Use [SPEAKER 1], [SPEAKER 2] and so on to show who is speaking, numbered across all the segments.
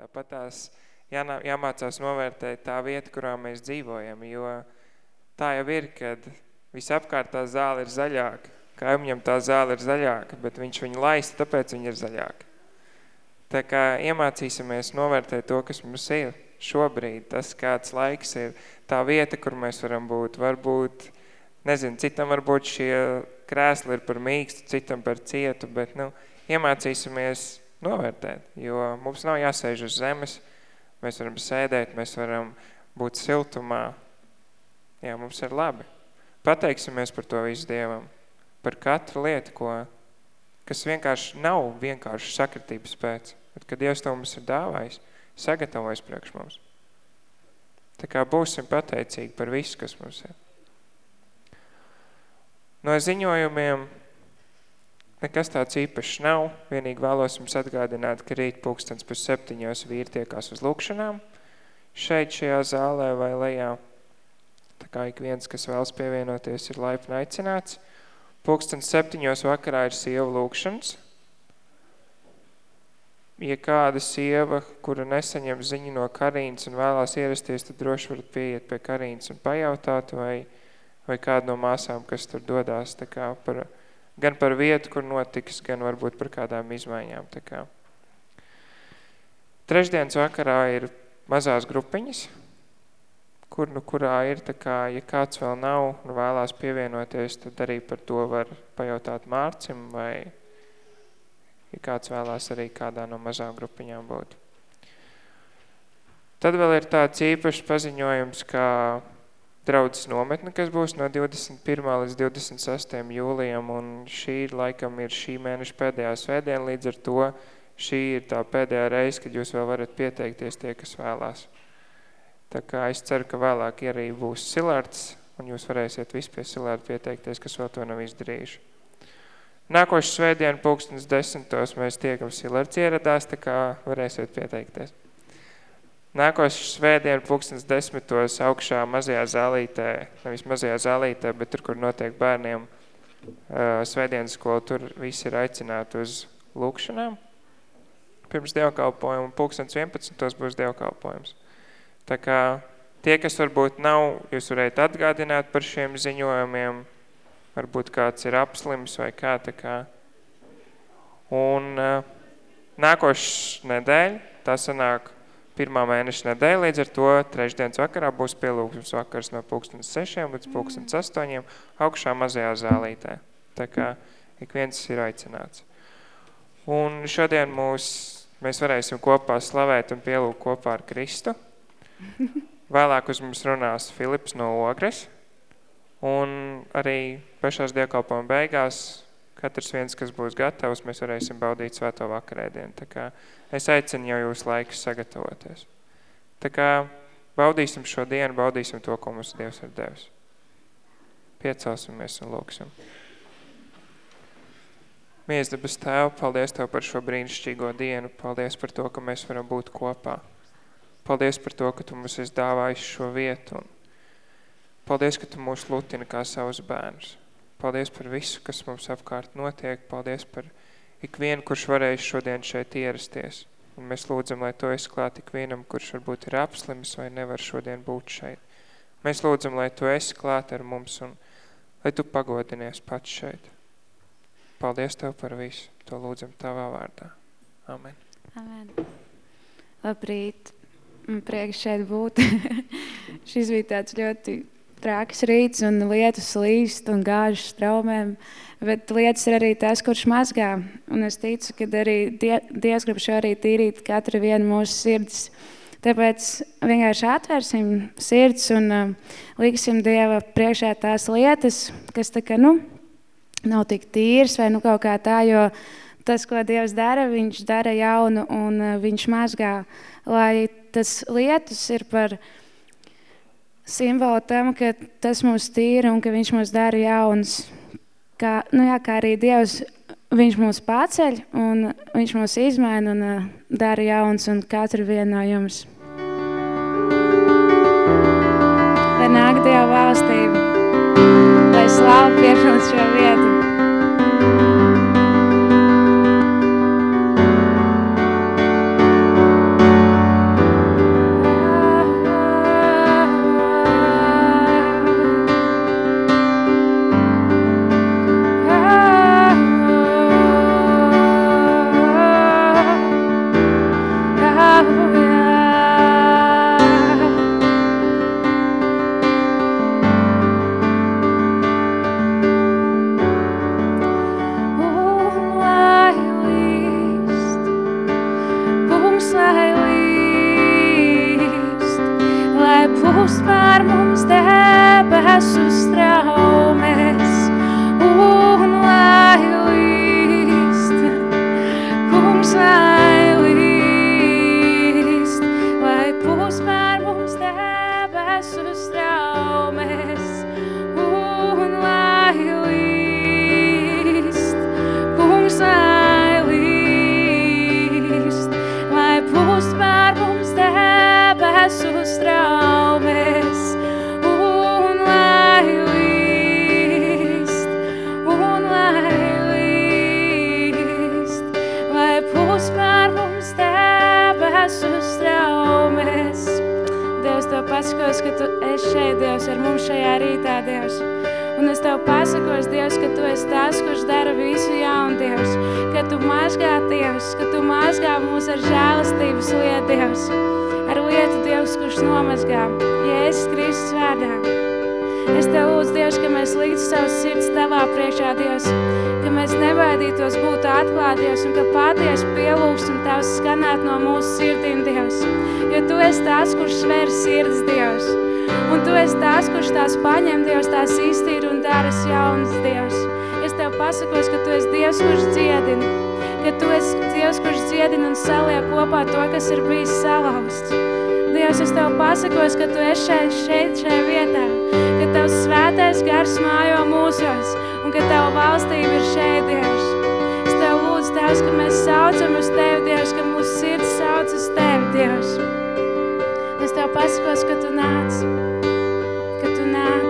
[SPEAKER 1] Tāpat tās jānā, jāmācās novērtēt tā vieta, kurā mēs dzīvojam, jo tā jau ir, kad visapkārt tā zāle ir zaļāka. Kaimiņam tā zāle ir zaļāka, bet viņš viņu laista, tāpēc viņa ir zaļāka. Tā kā iemācīsimies novērtēt to, kas mums ir šobrīd, tas kāds laiks ir, tā vieta, kur mēs varam būt, varbūt, nezinu, citam varbūt šie krēsli ir par mīkstu, citam par cietu, bet, nu, iemācīsimies novērtēt, jo mums nav jāsēž uz zemes, mēs varam sēdēt, mēs varam būt siltumā, jā, mums ir labi. Pateiksimies par to visu Dievam, par katru lietu, ko, kas vienkārši nav vienkārši sakritības pēc, bet kad Dievs to mums ir dāvājis, sagatavojis priekš mums. Tā kā būsim pateicīgi par visu, kas mums ir. No ziņojumiem nekas tāds īpašs nav. Vienīgi vēlos jums atgādināt, ka rīt pulkstens pēc septiņos vīri tiekās uz lūkšanām šeit šajā zālē vai lejā. Tā kā ik viens, kas vēlas pievienoties, ir laipni aicināts. Pulkstens septiņos vakarā ir sieva lūkšanas. Ja kāda sieva, kura nesaņem ziņu no Karīnas un vēlās ierasties, tad droši varat pieiet pie Karīnas un pajautāt, vai, vai kāda no māsām, kas tur dodās, tā kā par, gan par vietu, kur notiks, gan varbūt par kādām izmaiņām. Tā kā. Trešdienas vakarā ir mazās grupiņas, kur nu kurā ir, tā kā, ja kāds vēl nav un vēlās pievienoties, tad arī par to var pajautāt Mārcim vai ja kāds vēlās arī kādā no mazām grupiņām būt. Tad vēl ir tāds īpašs paziņojums, kā draudzes nometne, kas būs no 21. līdz 26. jūlijam, un šī laikam ir šī mēneša pēdējā svētdiena, līdz ar to šī ir tā pēdējā reize, kad jūs vēl varat pieteikties tie, kas vēlās. Tā kā es ceru, ka vēlāk arī būs silārds, un jūs varēsiet visi pie silārda pieteikties, kas vēl to nav izdarījuši. Nākošu svētdienu pulkstens desmitos mēs tiekam Silards ieradās, tā kā varēsiet pieteikties. Nākošu svētdienu pulkstens desmitos augšā mazajā zālītē, nevis mazajā zālītē, bet tur, kur notiek bērniem svētdienas skola, tur visi ir aicināti uz lūkšanām. Pirms dievkalpojumu pulkstens 11. būs dievkalpojums. Tā kā tie, kas varbūt nav, jūs varētu atgādināt par šiem ziņojumiem, varbūt kāds ir apslims vai kā tā kā. Un uh, nākošais nedēļa, tā sanāk pirmā mēneša nedēļa, līdz ar to trešdienas vakarā būs pielūgsmes vakars no pulkstenes sešiem līdz pulkstenes astoņiem augšā mazajā zālītē. Tā kā ik viens ir aicināts. Un šodien mūs, mēs varēsim kopā slavēt un pielūgt kopā ar Kristu. Vēlāk uz mums runās Filips no Ogres. Un arī pašās dievkalpojuma beigās katrs viens, kas būs gatavs, mēs varēsim baudīt svēto vakarēdienu. Tā kā es aicinu jau jūs laikus sagatavoties. Tā kā baudīsim šo dienu, baudīsim to, ko mums Dievs ir devis. Piecelsimies un lūksim. Mies debes Tēvu, paldies Tev par šo brīnišķīgo dienu. Paldies par to, ka mēs varam būt kopā. Paldies par to, ka Tu mums esi dāvājis šo vietu un Paldies, ka Tu mūs lutini kā savus bērnus. Paldies par visu, kas mums apkārt notiek. Paldies par ikvienu, kurš varēs šodien šeit ierasties. Un mēs lūdzam, lai Tu esi klāt ikvienam, kurš varbūt ir apslims vai nevar šodien būt šeit. Mēs lūdzam, lai Tu esi klāt ar mums un lai Tu pagodinies pats šeit. Paldies Tev par visu. To lūdzam Tavā vārdā. Amen.
[SPEAKER 2] Amen. Labrīt. Prieks šeit būt. Šis bija tāds ļoti trāks rīts un lietus līst un gāž straumēm, bet lietas ir arī tas, kurš mazgā. Un es ticu, ka arī die, Dievs grib šo arī tīrīt katru vienu mūsu sirds. Tāpēc vienkārši atvērsim sirds un uh, liksim Dieva priekšā tās lietas, kas tā kā, nu, nav tik tīras vai nu kaut kā tā, jo tas, ko Dievs dara, viņš dara jaunu un uh, viņš mazgā, lai tas lietus ir par viņu simbolu tam, ka tas mūs tīra un ka viņš mūs dara jauns. Kā, nu jā, kā arī Dievs, viņš mūs paceļ un viņš mūs izmaina un uh, dara jauns un katru vienu no jums. Lai nāk Dieva valstība, lai slāv piepilns šo vietu. Dievs, ka mēs līdz savus sirds Tavā priekšā, Dievs, ka mēs nebaidītos būt atklāti, Dievs, un ka patiesi pielūgsim Tavs skanāt no mūsu sirdīm, Dievs. Jo Tu esi tās, kurš sver sirds, Dievs. Un Tu esi tās, kurš tās paņem, Dievs, tās iztīra un daras jaunas, Dievs. Es Tev pasakos, ka Tu esi Dievs, kurš dziedina, ka Tu esi Dievs, kurš dziedina un saliek kopā to, kas ir bijis salauzts. Dievs, es Tev pasakos, ka Tu esi šeit, šeit, šajā vietā, svētais gars mājo mūsos un ka Tava valstība ir šeit, Dievs. Es Tev lūdzu, Tevs, ka mēs saucam uz Tevi, Dievs, ka mūsu sirds sauc uz Tevi, Dievs. Es Tev pasakos, ka Tu nāc, ka Tu nāc.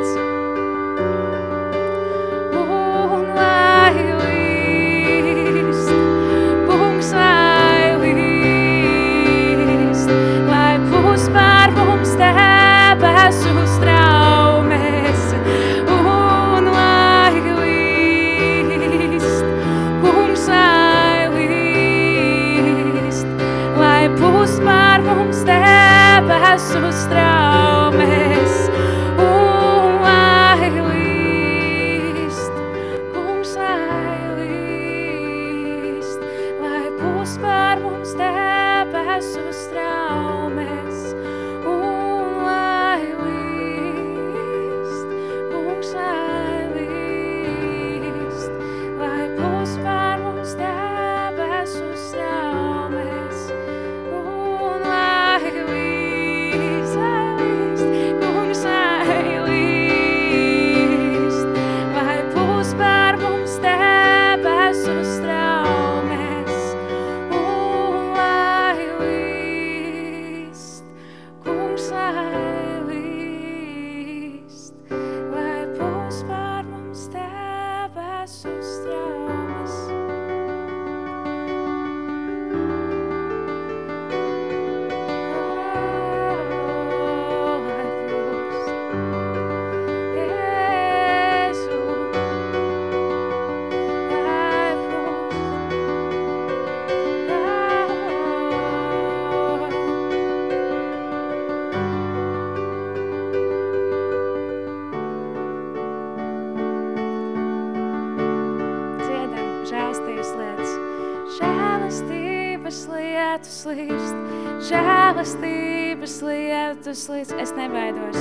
[SPEAKER 2] Lietus līst. Es nebaidos,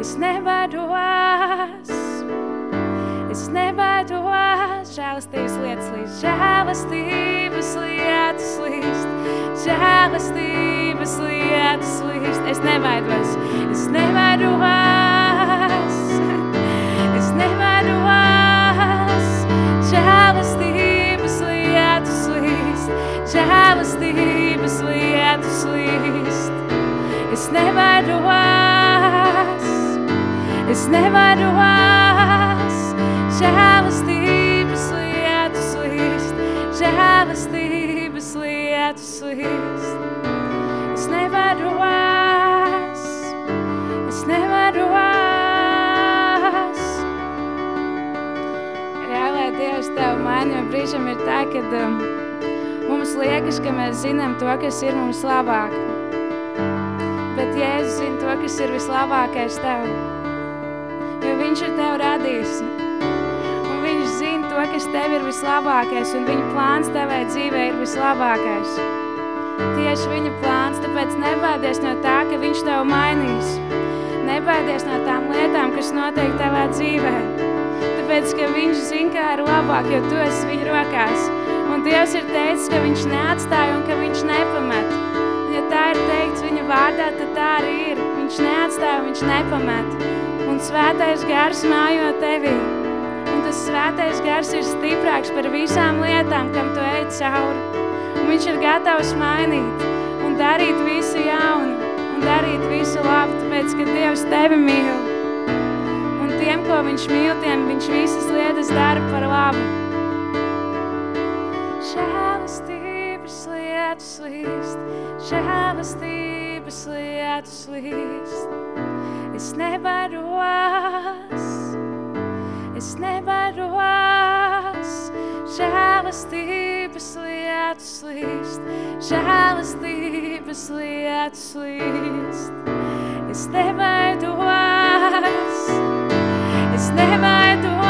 [SPEAKER 2] es nebaidos, es nebaidos. Žēlastības lietas līst, žēlastības lietus līst, žēlastības lietus līst. Es nebaidos, es nebaidos, es nebaidos. Žēlastības lietus līst, žēlastības lietus līst. Es nebaidos, es nebaidos. Žēlastības lietus līst, žēlastības lietus līst. Es nebaidos, es nebaidos. Jā, lai Dievs tev maini, jo brīžam ir tā, ka um, mums liekas, ka mēs zinām to, kas ir mums labāk. Bet Jēzus zina to, kas ir vislabākais tev. Jo viņš ir tev radījis. Un viņš zina to, kas tev ir vislabākais, un viņa plāns tevai dzīvē ir vislabākais. tieši viņa plāns, tāpēc nebaidies no tā, ka viņš tev mainīs. Nebaidies no tām lietām, kas notiek tavā dzīvē. Tāpēc, ka viņš zina, kā ir labāk, jo tu esi viņa rokās. Un Dievs ir teicis, ka viņš neatstāja un ka viņš nepamet. Ja tā ir teikts viņa vārdā, tad tā arī ir. Viņš neatstāja viņš nepamet. Un svētais gars mājo tevī. Un tas svētais gars ir stiprāks par visām lietām, kam tu ej cauri. Un viņš ir gatavs mainīt un darīt visu jaunu un darīt visu labu, tāpēc, ka Dievs tevi mīl. Un tiem, ko viņš mīl, tiem viņš visas lietas dara par labu. Lietus līst, žēlastības lietus līst. Es nevaros, es nevaros, žēlastības lietus līst, žēlastības lietus līst. Es nevaidos, es nevaidos,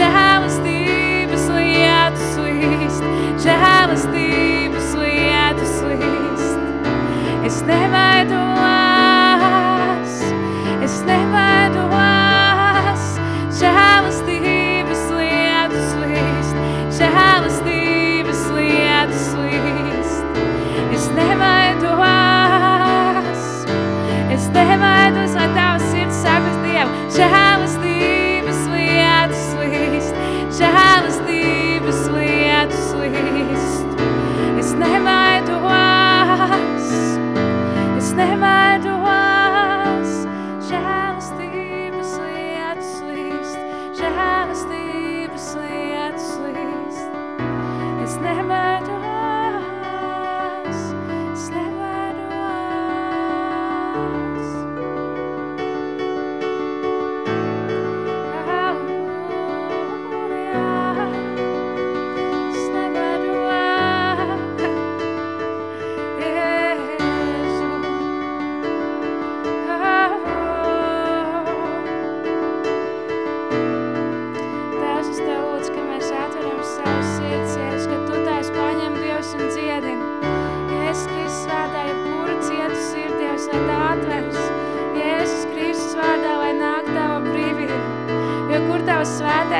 [SPEAKER 2] žēlastības lietus līst, žēlastības Es nevaidos,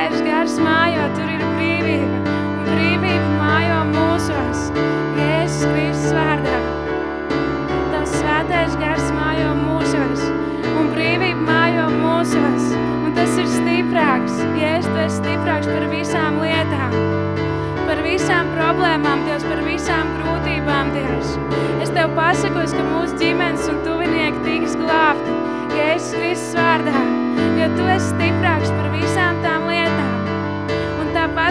[SPEAKER 2] svētais gars mājo, tur ir brīvība. Un brīvība mājo mūsos. Jēzus Kristus vārdā. Tavs svētais gars mājo mūsos, un brīvība mājo mūsos, un tas ir stiprāks, Jēzus, tu esi stiprāks par visām lietām, par visām problēmām, Dievs, par visām grūtībām, Dievs. Es Tev pasakos, ka mūsu ģimenes un tuvinieki tiks glābti, Jēzus Kristus vārdā, jo Tu esi stiprāks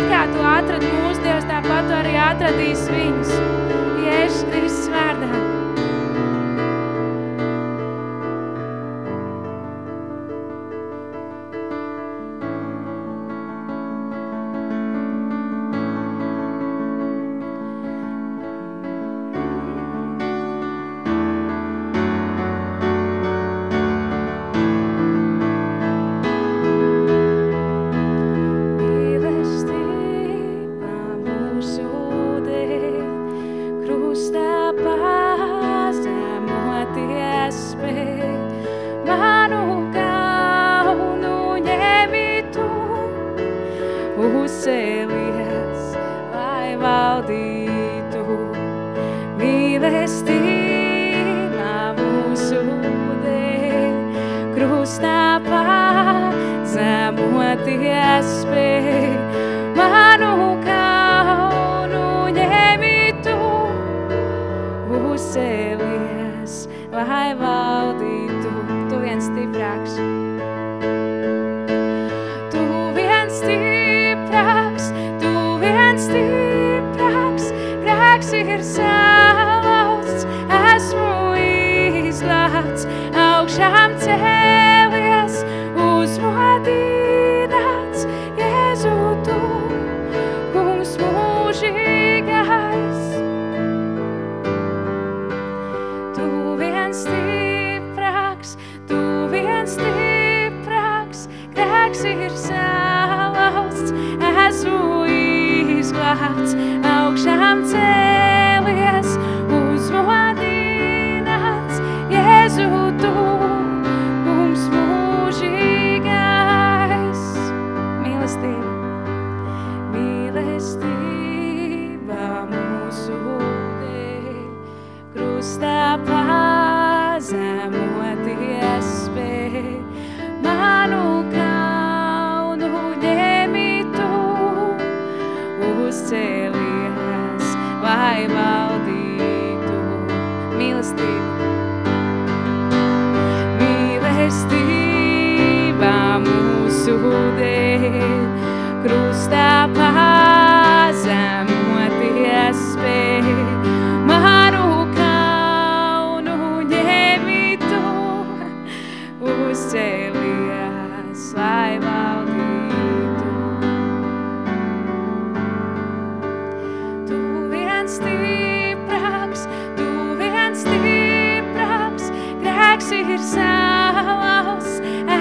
[SPEAKER 2] tāpat kā Tu atradi mūsu Dievs, tāpat Tu arī atradīs viņus, Jēzus Kristus vārdā.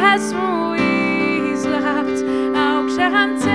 [SPEAKER 2] Esmu izglābts, augšām cēlies,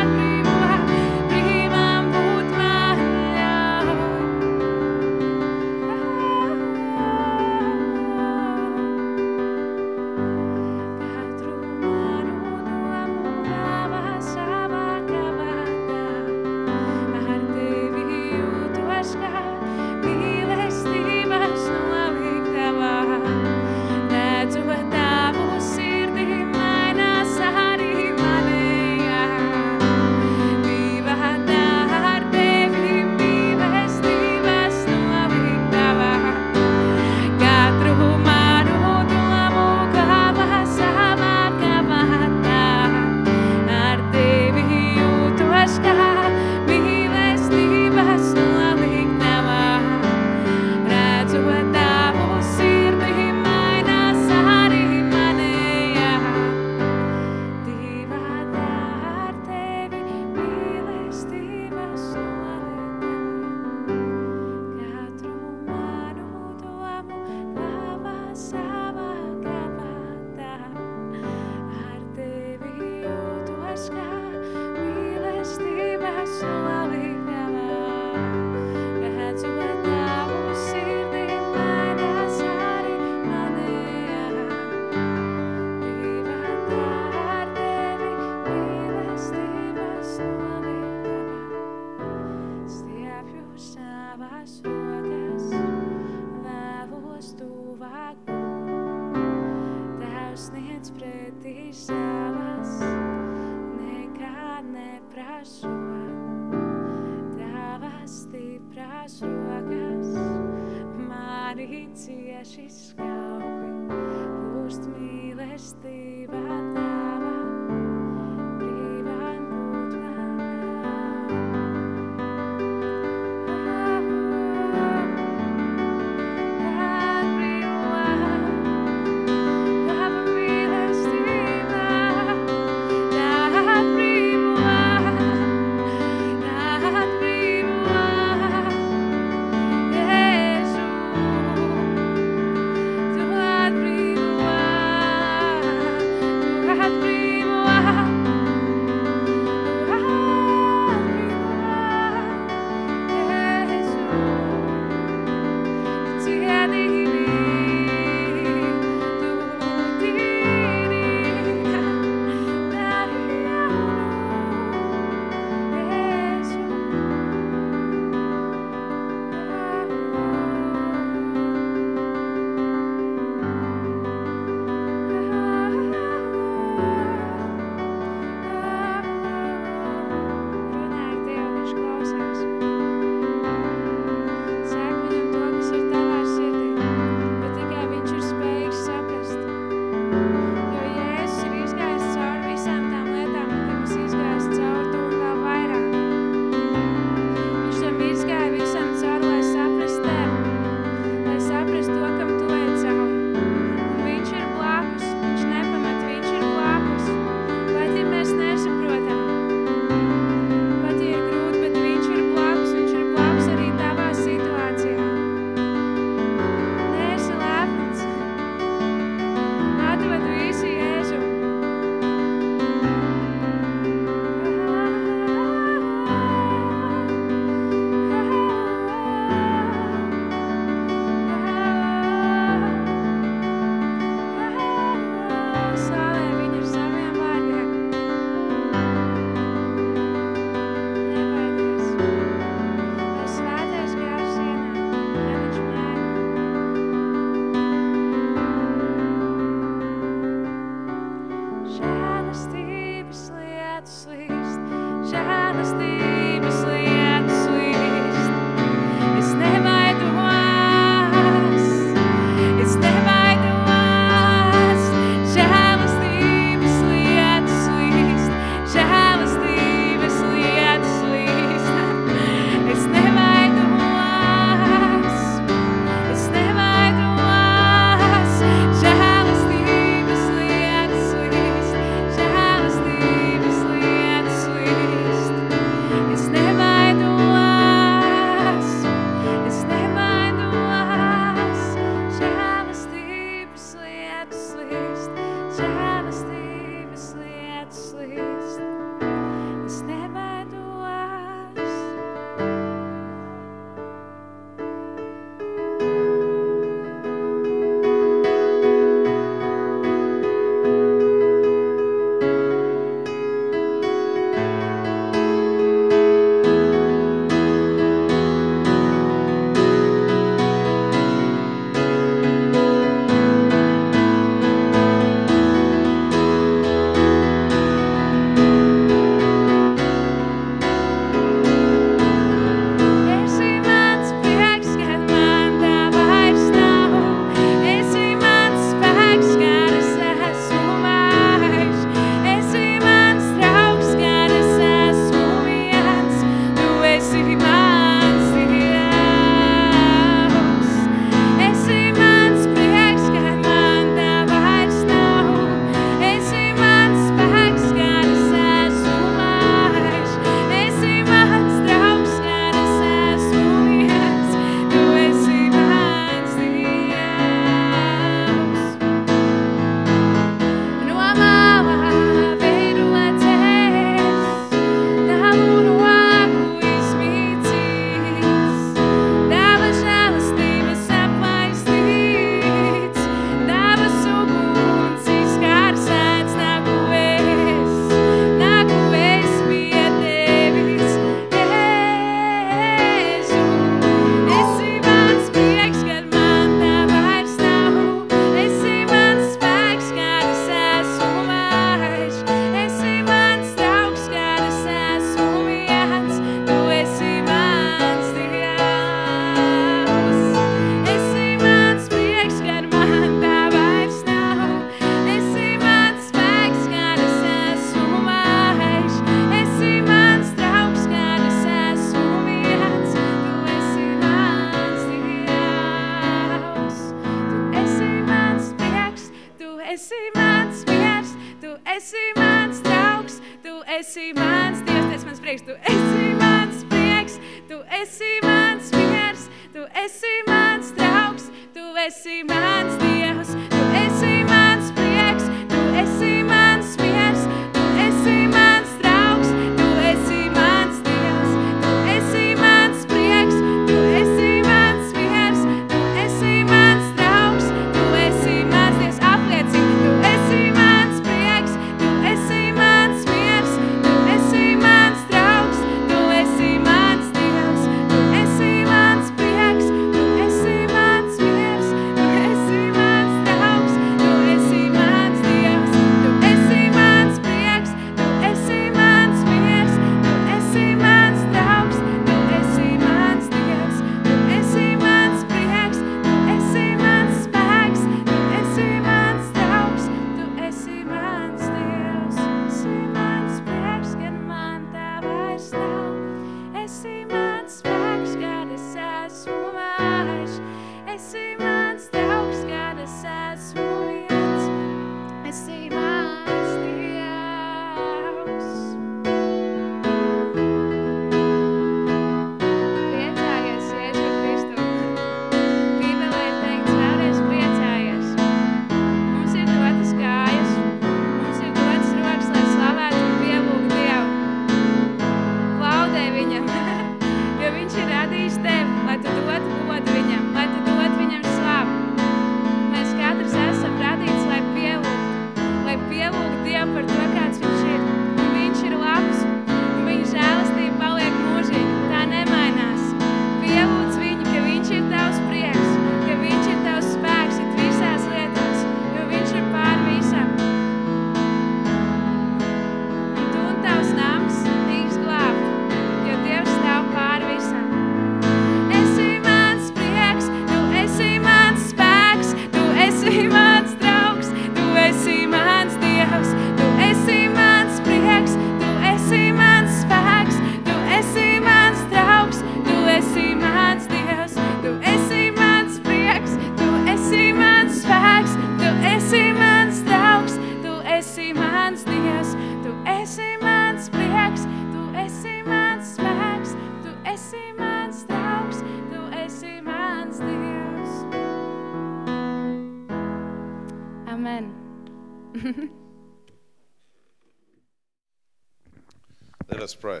[SPEAKER 3] Let us pray.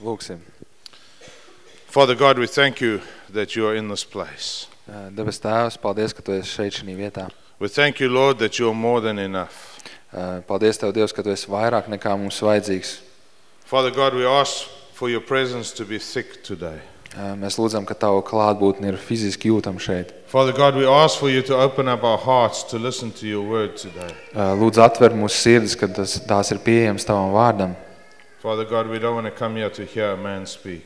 [SPEAKER 4] Lūksim.
[SPEAKER 3] Father God, we thank you that you are in this place.
[SPEAKER 4] Debes Tēvs, paldies, ka Tu esi šeit šī vietā.
[SPEAKER 3] We thank you, Lord, that you are more than enough.
[SPEAKER 4] Paldies Tev, Dievs, ka Tu esi vairāk nekā mums vajadzīgs.
[SPEAKER 3] Father God, we ask for your presence to be thick today.
[SPEAKER 4] Mēs lūdzam, ka Tavu klātbūtni ir fiziski jūtama šeit.
[SPEAKER 3] Father God, we ask for you to open up our hearts to listen to your word today.
[SPEAKER 4] Lūdzu, atver mūsu sirdis, kad tas, tās ir pieejamas Tavam vārdam.
[SPEAKER 3] Father God, we don't want to come here to hear a man speak,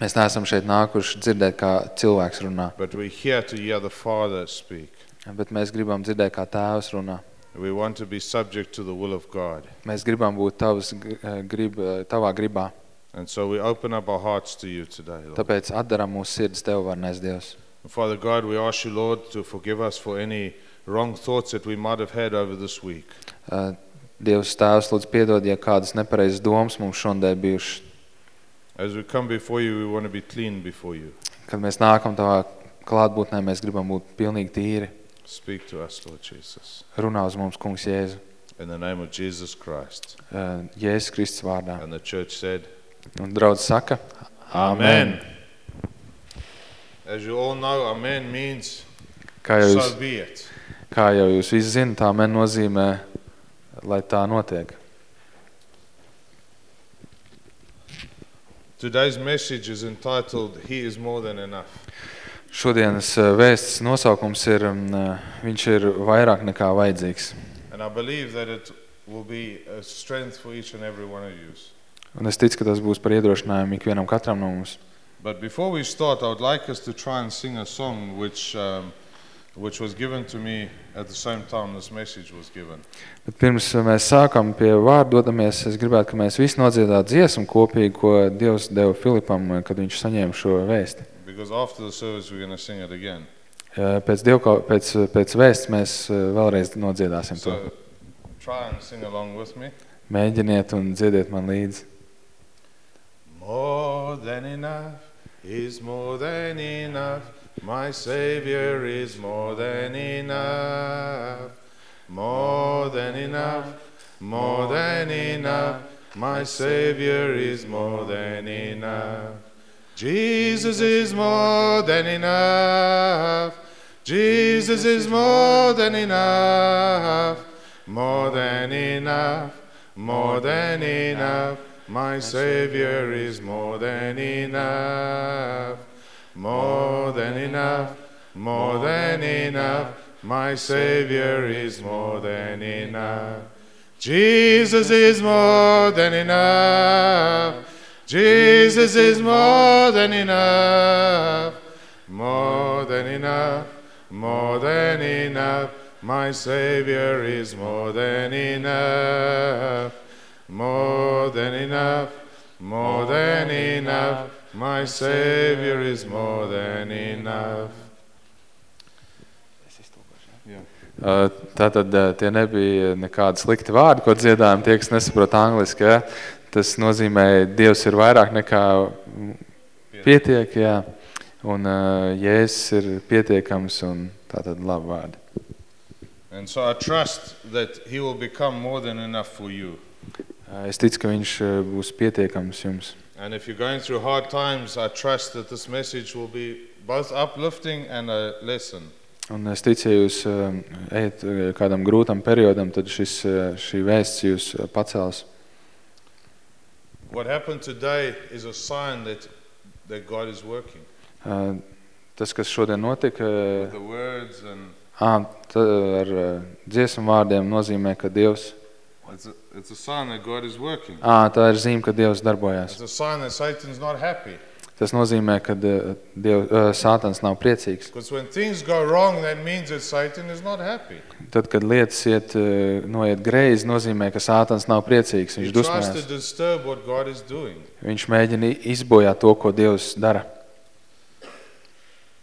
[SPEAKER 4] Mēs neesam šeit nākuši dzirdēt, kā cilvēks runā,
[SPEAKER 3] but we're here to hear the Father speak.
[SPEAKER 4] bet mēs gribam dzirdēt, kā Tēvs runā.
[SPEAKER 3] We want to be subject to the will of God.
[SPEAKER 4] Mēs gribam būt tavas, gr- uh, grib, uh, Tavā gribā.
[SPEAKER 3] And so we open up our hearts to you today, Lord.
[SPEAKER 4] Tāpēc atdaram mūsu sirdis Tev, varnēs Dievs.
[SPEAKER 3] Father God, we ask you, Lord, to forgive us for any wrong thoughts that we might have had over this week.
[SPEAKER 4] Uh, Dievs Tēvs, lūdzu piedod, ja kādas nepareizas domas mums šodien bijušas.
[SPEAKER 3] As we come before you, we want to be clean before you.
[SPEAKER 4] Kad mēs nākam Tavā klātbūtnē, mēs gribam būt pilnīgi tīri.
[SPEAKER 3] Speak to us, Lord Jesus.
[SPEAKER 4] Runā uz mums, kungs Jēzu.
[SPEAKER 3] In the name of Jesus Christ.
[SPEAKER 4] Uh, Jēzus Kristus vārdā.
[SPEAKER 3] And the church said,
[SPEAKER 4] Un draudz saka, Amen.
[SPEAKER 3] As you all know, Amen means
[SPEAKER 4] Kā jau, jūs,
[SPEAKER 3] so be it.
[SPEAKER 4] kā jau jūs visi zinat, Amen nozīmē, lai tā notiek.
[SPEAKER 3] Today's message is entitled, He is more than enough.
[SPEAKER 4] Šodienas uh, vēsts nosaukums ir, um, uh, viņš ir vairāk nekā vajadzīgs.
[SPEAKER 3] And I believe that it will be a strength for each and every one of you.
[SPEAKER 4] Un es ticu, ka tas būs par iedrošinājumu ikvienam katram no mums.
[SPEAKER 3] But before we start, I would like us to try and sing a song which, um, which was given to me at the same time this message was given.
[SPEAKER 4] Bet pirms uh, mēs sākam pie vārdu dodamies, es gribētu, ka mēs visi nodziedātu dziesmu kopīgi, ko Dievs deva Filipam, uh, kad viņš saņēma šo vēsti.
[SPEAKER 3] Because after the service, we're going to sing it again.
[SPEAKER 4] Uh, Pēc, dievkau, pēc, pēc vēsts mēs vēlreiz nodziedāsim to.
[SPEAKER 3] So try and sing along with me.
[SPEAKER 4] Mēģiniet un dziediet man līdzi.
[SPEAKER 3] More than enough is more than enough. My Savior is more than enough. More than enough, more than enough. My Savior is more than enough. Jesus is more than enough. Jesus is more than enough. More than enough, more than enough. My Savior is more than enough. More than enough, more than enough. My Savior is more than enough. Jesus is more than enough. Jesus is more than enough. More than enough, more than enough. My Savior is more than enough. More than enough, more than enough. My Savior is more than enough.
[SPEAKER 4] Uh, Tātad uh, tie nebija nekādi slikti vārdi, ko dziedājām, tie, kas nesaprot angliski, ja? tas nozīmē, Dievs ir vairāk nekā pietiek, jā, un uh, Jēzus ir pietiekams, un tātad labi vārdi.
[SPEAKER 3] And so I trust that He will become more than enough for you.
[SPEAKER 4] Uh, Es ticu, ka viņš būs pietiekams jums.
[SPEAKER 3] And if you're going through hard times, I trust that this message will be both uplifting and a lesson.
[SPEAKER 4] Un es ticu, jūs uh, ejat uh, kādam grūtam periodam, tad šis, uh, šī vēsts jūs uh, pacels.
[SPEAKER 3] What happened today is a sign that, that God is working.
[SPEAKER 4] Tas, kas šodien notika,
[SPEAKER 3] With the words and
[SPEAKER 4] tā, ar dziesmu vārdiem nozīmē, ka Dievs,
[SPEAKER 3] it's a, it's a sign that God is working.
[SPEAKER 4] ā, tā ir zīme, ka Dievs darbojās.
[SPEAKER 3] It's a sign that Satan's not happy.
[SPEAKER 4] Tas nozīmē, ka uh, Diev, uh, Sātans nav priecīgs.
[SPEAKER 3] Because when things go wrong, that means that Satan is not happy.
[SPEAKER 4] Tad, kad lietas iet, uh, noiet greizi, nozīmē, ka Sātans nav priecīgs. Viņš
[SPEAKER 3] tries to
[SPEAKER 4] dusmēs.
[SPEAKER 3] disturb what God is doing.
[SPEAKER 4] Viņš mēģina izbojāt to, ko Dievs dara.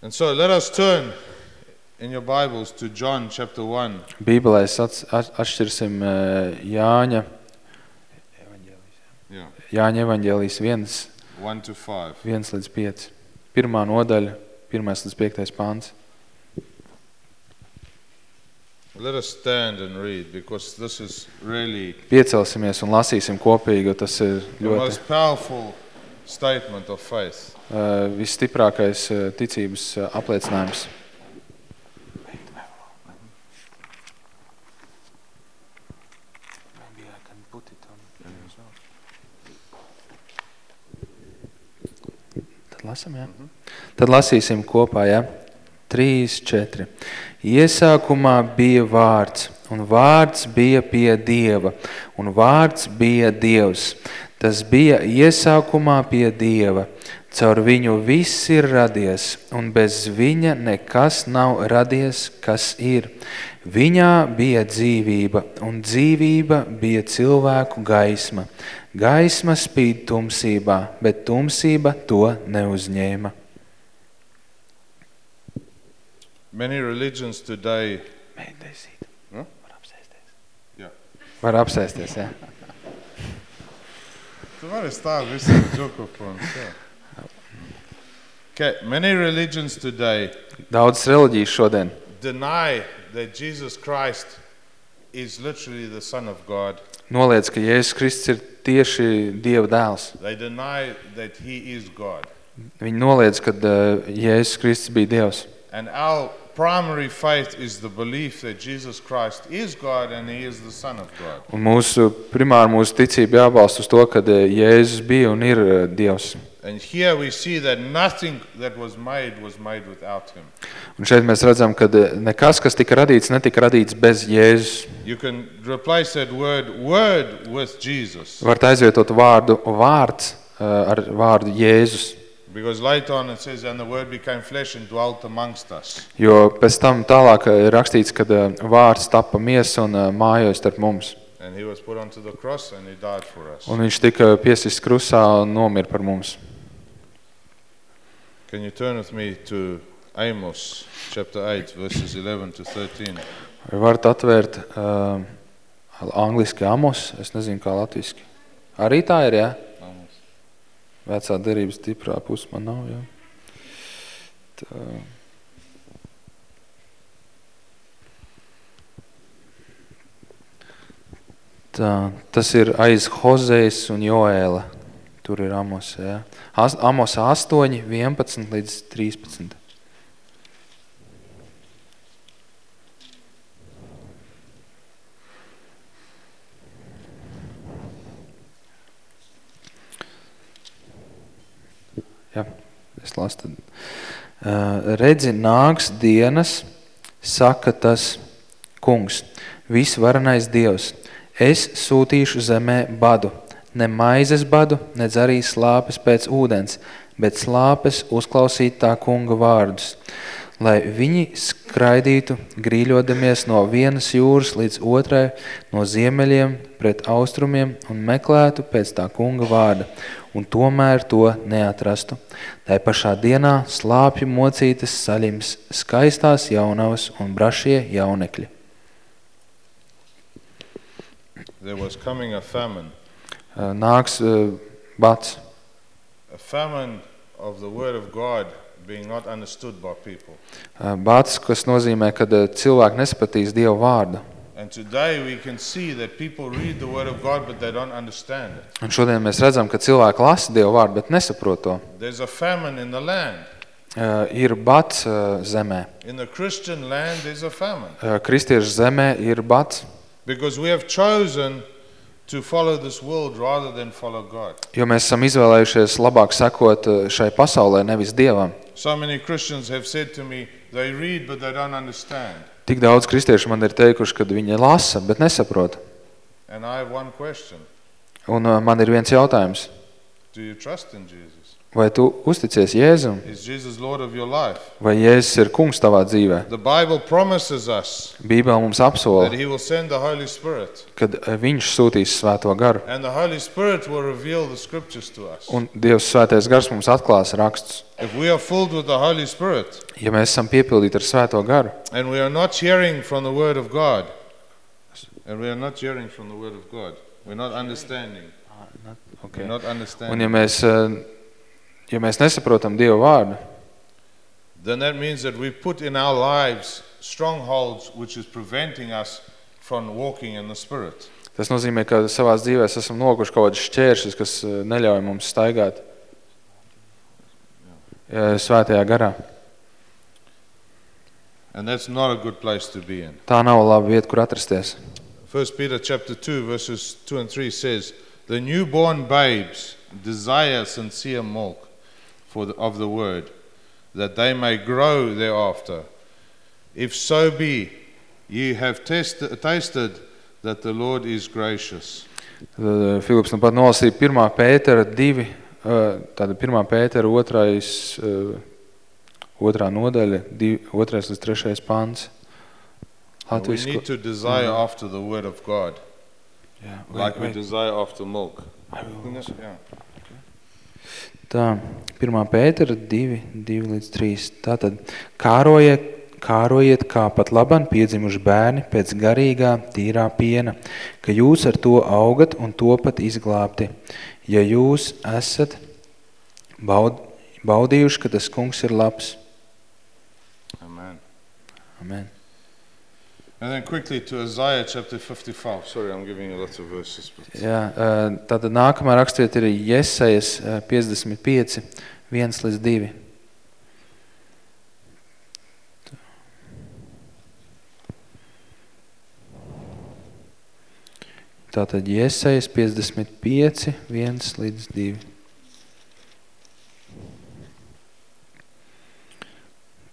[SPEAKER 3] And so let us turn in your Bibles to John chapter 1.
[SPEAKER 4] Bībelē at- atšķirsim Jāņa,
[SPEAKER 3] Yeah.
[SPEAKER 4] Jāņa evaņģēlijas 1,
[SPEAKER 3] 1 to 5.
[SPEAKER 4] 1 līdz 5. Pirmā nodaļa, 1 līdz 5 pāns.
[SPEAKER 3] Let us stand and read because this is really
[SPEAKER 4] Piecelsimies un lasīsim kopīgi, jo tas ir ļoti
[SPEAKER 3] most powerful statement of faith.
[SPEAKER 4] uh, visstiprākais ticības apliecinājums. Tad lasam, jā? Tad lasīsim kopā, jā? 3, 4. Iesākumā bija vārds, un vārds bija pie Dieva, un vārds bija Dievs. Tas bija iesākumā pie Dieva. Caur viņu viss ir radies, un bez viņa nekas nav radies, kas ir. Viņā bija dzīvība, un dzīvība bija cilvēku gaisma. Gaisma spīd tumsībā, bet tumsība to neuzņēma.
[SPEAKER 3] Many religions today
[SPEAKER 4] Mēģinājīt.
[SPEAKER 3] Huh?
[SPEAKER 4] Var apsēsties.
[SPEAKER 3] Jā.
[SPEAKER 4] Var apsēsties, jā.
[SPEAKER 3] Tu vari stāv visi džokopons. Okay, many religions today
[SPEAKER 4] Daudzas reliģijas šodien
[SPEAKER 3] deny that Jesus Christ is literally the Son of God.
[SPEAKER 4] noliedz, ka Jēzus Kristus ir tieši Dieva dēls.
[SPEAKER 3] They deny that he is God.
[SPEAKER 4] Viņi noliedz, ka uh, Jēzus Kristus bija Dievs.
[SPEAKER 3] And our primary faith is the belief that Jesus Christ is God and he is the Son of God.
[SPEAKER 4] Un mūsu primāri mūsu ticība jābalsta uz to, ka uh, Jēzus bija un ir uh, Dievs.
[SPEAKER 3] And here we see that nothing that was made was made without him.
[SPEAKER 4] Un šeit mēs redzam, ka uh, nekas, kas tika radīts, netika radīts bez Jēzus.
[SPEAKER 3] You can replace that word word with Jesus.
[SPEAKER 4] Var aizvietot vārdu vārds uh, ar vārdu Jēzus.
[SPEAKER 3] Because later on it says, and the word became flesh and dwelt amongst us.
[SPEAKER 4] Jo pēc tam tālāk uh, ir rakstīts, ka uh, vārds tapa miesa un mājojas starp mums.
[SPEAKER 3] And he was put onto the cross and he died for us.
[SPEAKER 4] Un viņš tika piesists krusā un nomira par mums.
[SPEAKER 3] Can you turn with me to Amos chapter 8, verses 11 to 13?
[SPEAKER 4] Vai varat atvērt uh, angliski amos? Es nezinu, kā latviski. Arī tā ir, jā?
[SPEAKER 3] Amos.
[SPEAKER 4] Vecā derības stiprā puse man nav, jā. Tā. Tā, tas ir aiz Hozejas un Joēla. Tur ir Amos, jā. As, Amos 8, 11 līdz 13. Jā, es lasu tad. Uh, redzi, nāks dienas, saka tas kungs, visvarenais dievs. Es sūtīšu zemē badu, ne maizes badu, nedz arī slāpes pēc ūdens, bet slāpes uzklausīt tā kunga vārdus, lai viņi skraidītu, grīļodamies no vienas jūras līdz otrai, no ziemeļiem pret austrumiem un meklētu pēc tā kunga vārda, un tomēr to neatrastu. Tai pašā dienā slāpju mocītas saļims skaistās jaunavas un brašie jaunekļi.
[SPEAKER 3] There was coming a famine,
[SPEAKER 4] Nāks uh, bats,
[SPEAKER 3] a famine of the word of God being not understood by people.
[SPEAKER 4] Uh, bats, kas nozīmē, ka uh, cilvēki nesapratīs Dievu vārdu.
[SPEAKER 3] And today we can see that people read the word of God, but they don't understand it.
[SPEAKER 4] Un šodien mēs redzam, ka cilvēki lasa Dievu vārdu, bet nesaprot to.
[SPEAKER 3] There's a famine in the land.
[SPEAKER 4] Uh, Ir bats uh, zemē.
[SPEAKER 3] In the Christian land, there's a famine.
[SPEAKER 4] Uh, Kristiešu zemē ir bats,
[SPEAKER 3] Because we have chosen
[SPEAKER 4] jo mēs esam izvēlējušies labāk sekot uh, šai pasaulē, nevis Dievam.
[SPEAKER 3] So many Christians have said to me, they read, but they don't understand.
[SPEAKER 4] Tik daudz kristiešu man ir teikuši, ka viņi lasa, bet nesaprot.
[SPEAKER 3] And I have one question
[SPEAKER 4] Un uh, man ir viens jautājums.
[SPEAKER 3] Do you trust in Jesus?
[SPEAKER 4] Vai tu uzticies Jēzum? Vai Jēzus ir kungs tavā dzīvē?
[SPEAKER 3] The Bible promises us
[SPEAKER 4] Bībele mums
[SPEAKER 3] that
[SPEAKER 4] apsola,
[SPEAKER 3] He will send the Holy Spirit,
[SPEAKER 4] kad uh, viņš sūtīs svēto garu. Un Dievs svētais gars mums atklās rakstus.
[SPEAKER 3] If we are filled with the Holy Spirit
[SPEAKER 4] Ja mēs esam piepildīti ar svēto garu,
[SPEAKER 3] and we are not hearing from the Word of God, and we are not hearing from the Word of God, we're not understanding.
[SPEAKER 4] okay.
[SPEAKER 3] We're not
[SPEAKER 4] un
[SPEAKER 3] understanding.
[SPEAKER 4] ja mēs, uh, ja mēs nesaprotam Dieva vārdu,
[SPEAKER 3] then that means that we put in our lives strongholds which is preventing us from walking in the Spirit.
[SPEAKER 4] tas nozīmē, ka savā dzīvē esam nokuši kaut kādas šķēršļus, kas uh, neļauj mums staigāt uh, svētajā garā.
[SPEAKER 3] And that's not a good place to be in.
[SPEAKER 4] Tā nav laba vieta, kur atrasties.
[SPEAKER 3] 1 Peter chapter 2 verses 2 and 3 says, "The newborn babes desire sincere milk for the, of the word, that they may grow thereafter. If so be ye have tested, tasted that the Lord is gracious."
[SPEAKER 4] Tad uh, Filips nu pat nolasīja 1. Pētera 2, uh, tāda 1. Pētera 2. uh, otrā nodaļa, 2 līdz 3. pants.
[SPEAKER 3] And we need to desire after the word of God,
[SPEAKER 4] Jā,
[SPEAKER 3] like we
[SPEAKER 4] vai-
[SPEAKER 3] desire after milk.
[SPEAKER 4] vai-
[SPEAKER 3] Yeah.
[SPEAKER 4] Tā, 1. Pētera 2, 2 līdz 3. Tātad, kārojiet, kārojiet kā pat laban piedzimuši bērni pēc garīgā, tīrā piena, ka jūs ar to augat un topat izglābti. Ja jūs esat baud, baudījuši, ka tas kungs ir labs.
[SPEAKER 3] Amen.
[SPEAKER 4] Amen.
[SPEAKER 3] And then quickly to Isaiah chapter 55. Sorry, I'm giving you lots of verses. But
[SPEAKER 4] Jā, tātad nākamā rakstiet ir Jesajas ā, 55, 1 līdz 2. Tātad Jesajas 55, 1 līdz 2.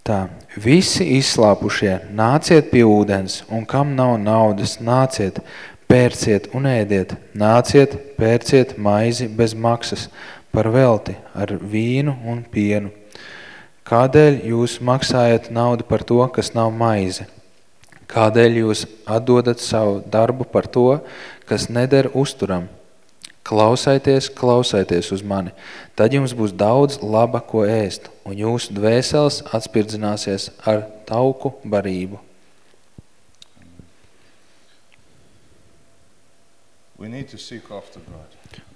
[SPEAKER 4] Tā, visi izslāpušie, nāciet pie ūdens, un kam nav naudas, nāciet, pērciet un ēdiet, nāciet, pērciet maizi bez maksas, par velti, ar vīnu un pienu. Kādēļ jūs maksājat naudu par to, kas nav maize? Kādēļ jūs atdodat savu darbu par to, kas neder uzturam? Klausaities, klausaities uz mani, tad jums būs daudz laba, ko ēst, un jūsu dvēseles atspirdzināsies ar tauku barību.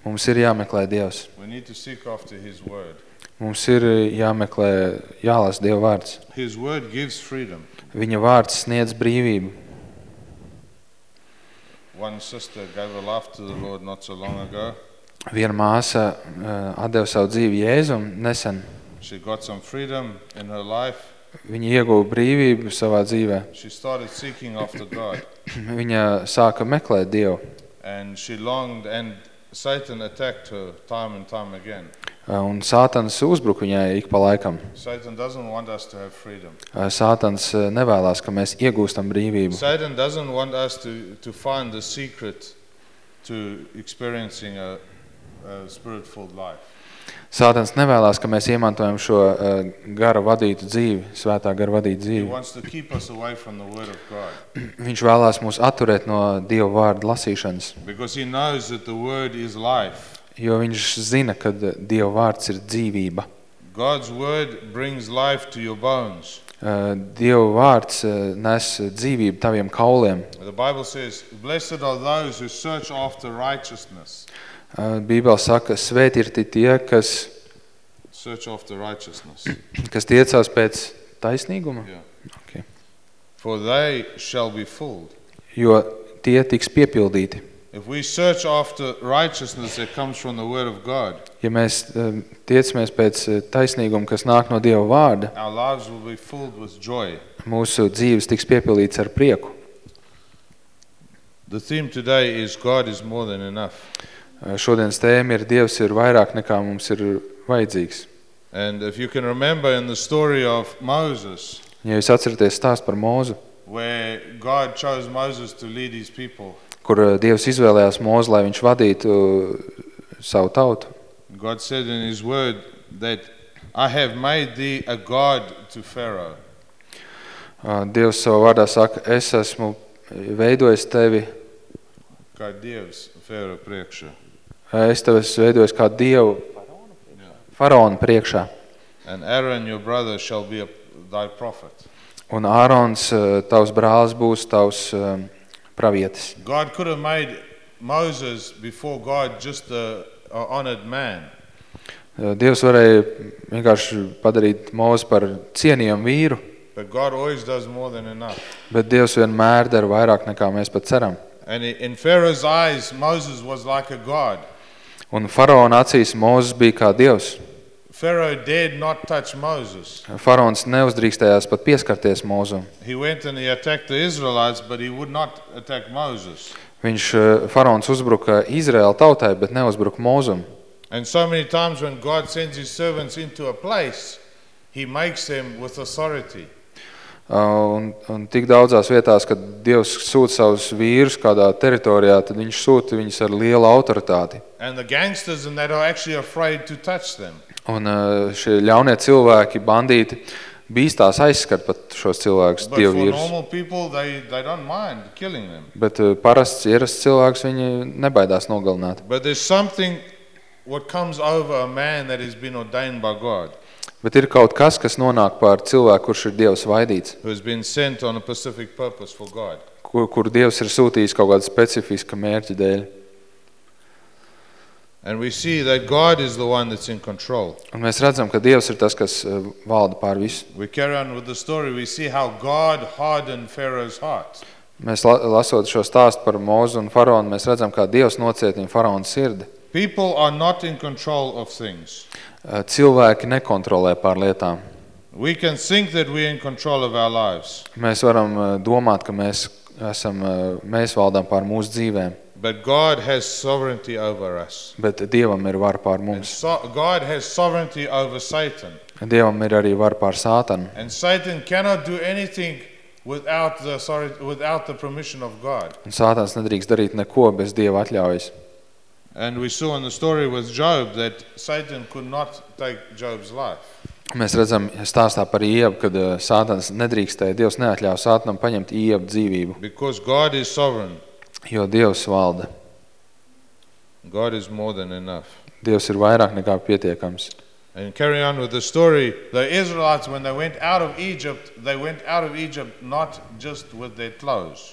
[SPEAKER 4] Mums ir jāmeklē Dievs. Mums ir jāmeklē, jālasa Dieva vārds. Viņa vārds sniedz brīvību.
[SPEAKER 3] One sister gave her life to the Lord not so long ago.
[SPEAKER 4] Viena māsa uh, atdeva savu dzīvi Jēzum nesen.
[SPEAKER 3] She got some freedom in her life.
[SPEAKER 4] Viņa ieguva brīvību savā dzīvē.
[SPEAKER 3] She started seeking after God.
[SPEAKER 4] Viņa sāka meklēt Dievu.
[SPEAKER 3] And she longed, and Satan attacked her time and time again.
[SPEAKER 4] Uh, Un Sātans uzbruka viņai ik pa laikam. Uh, Sātans uh, nevēlas, ka mēs iegūstam brīvību.
[SPEAKER 3] Satan doesn't want us to, to find the secret to experiencing a, a spirit filled life.
[SPEAKER 4] Sātans nevēlas, ka mēs iemantojam šo uh, gara vadītu dzīvi, svētā gara vadītu dzīvi. Viņš vēlās mūs atturēt no Dieva vārda lasīšanas,
[SPEAKER 3] because he knows that the Word is life.
[SPEAKER 4] Jo viņš zina, ka Dieva vārds ir dzīvība.
[SPEAKER 3] God's Word brings life to your bones.
[SPEAKER 4] Uh, Dieva vārds uh, nes dzīvību taviem kauliem.
[SPEAKER 3] The Bible says, Blessed are those who search after righteousness.
[SPEAKER 4] Uh, Bībele saka, svēti ir tie, kas,
[SPEAKER 3] Search after righteousness.
[SPEAKER 4] kas tiecās pēc taisnīguma,
[SPEAKER 3] Yeah.
[SPEAKER 4] okay.
[SPEAKER 3] For they shall be filled.
[SPEAKER 4] jo tie tiks piepildīti.
[SPEAKER 3] If we search after righteousness that comes from the Word of God,
[SPEAKER 4] Ja mēs uh, tiecamies pēc uh, taisnīguma, kas nāk no Dieva vārda,
[SPEAKER 3] our lives will be filled with joy.
[SPEAKER 4] mūsu dzīves tiks piepildīts ar prieku.
[SPEAKER 3] The theme today is God is more than enough.
[SPEAKER 4] Uh, Šodienas tēma ir Dievs ir vairāk nekā mums ir vajadzīgs.
[SPEAKER 3] And if you can remember in the story of Moses,
[SPEAKER 4] Ja jūs atceraties stāst par mūzu,
[SPEAKER 3] where God chose Moses to lead his people,
[SPEAKER 4] kur uh, Dievs izvēlējās mūzu, lai viņš vadītu uh, savu tautu,
[SPEAKER 3] God said in his word that I have made thee a God to Pharaoh.
[SPEAKER 4] uh, Dievs savā vārdā saka, es esmu veidojis tevi,
[SPEAKER 3] Kā Dievs Pharaoh priekšā.
[SPEAKER 4] uh, es tevi esmu veidojis kā Dievu faraona priekšā.
[SPEAKER 3] And Aaron your brother shall be a, thy prophet.
[SPEAKER 4] Un Ārons, tavs brālis, būs tavs um, pravietis.
[SPEAKER 3] God could have made Moses before God just a, a honored man.
[SPEAKER 4] Uh, Dievs varēja vienkārši padarīt mūzu par cienījumu vīru,
[SPEAKER 3] But God always does more than enough.
[SPEAKER 4] bet Dievs vienmēr dara vairāk nekā mēs pat ceram.
[SPEAKER 3] And in Pharaoh's eyes, Moses was like a god.
[SPEAKER 4] Un faraona acīs Mūzes bija kā Dievs.
[SPEAKER 3] Pharaoh dared not touch Moses.
[SPEAKER 4] Faraons neuzdrīkstējās pat pieskarties Mūzum.
[SPEAKER 3] He went and he attacked the Israelites, but he would not attack Moses.
[SPEAKER 4] Viņš, uh, faraons uzbruka Izraēla tautai, bet neuzbruka Mūzum.
[SPEAKER 3] And so many times when God sends his servants into a place, he makes them with authority.
[SPEAKER 4] Uh, Un, un tik daudzās vietās, kad Dievs sūta savus vīrus kādā teritorijā, tad viņš sūta viņus ar lielu autoritāti.
[SPEAKER 3] And the gangsters and that are actually afraid to touch them.
[SPEAKER 4] Un uh, šie ļaunie cilvēki, bandīti, bīstās aizskart pat šos cilvēkus, Dievu vīrus. Bet uh, parasts, ierasts cilvēks viņi nebaidās nogalināt. Bet ir kaut kas, kas nonāk pār cilvēku, kurš ir Dievs vaidīts, kur, kur Dievs ir sūtījis kaut kāda specifiska mērķa dēļ.
[SPEAKER 3] And we see that God is the one that's in control.
[SPEAKER 4] Un mēs redzam, ka Dievs ir tas, kas uh, valda pār visu.
[SPEAKER 3] We carry on with the story. We see how God hardened Pharaoh's heart.
[SPEAKER 4] Mēs la- lasot šo stāstu par Mūzu un Faraonu, mēs redzam, kā Dievs nocietina Faraona sirdi.
[SPEAKER 3] People are not in control of things.
[SPEAKER 4] Uh, Cilvēki nekontrolē pār lietām.
[SPEAKER 3] We can think that we're in control of our lives,
[SPEAKER 4] Mēs varam uh, domāt, ka mēs, esam, mēs valdām pār mūsu dzīvēm,
[SPEAKER 3] but God has sovereignty over us.
[SPEAKER 4] bet Dievam ir var pār
[SPEAKER 3] And
[SPEAKER 4] mums.
[SPEAKER 3] so, God has sovereignty over Satan.
[SPEAKER 4] Dievam ir arī var pār Sātanu.
[SPEAKER 3] And Satan cannot do anything without the, sorry, without the permission of God.
[SPEAKER 4] Un Sātans nedrīkst darīt neko bez Dieva atļaujas.
[SPEAKER 3] And we saw in the story with Job that Satan could not take Job's life.
[SPEAKER 4] Mēs redzam stāstā par Ievu, kad uh, Sātans nedrīkstēja, Dievs neatļāva Sātanam paņemt Ievu dzīvību,
[SPEAKER 3] Because God is sovereign,
[SPEAKER 4] jo Dievs valda.
[SPEAKER 3] God is more than enough.
[SPEAKER 4] Dievs ir vairāk nekā pietiekams.
[SPEAKER 3] And carry on with the story. The Israelites, when they went out of Egypt, they went out of Egypt not just with their clothes.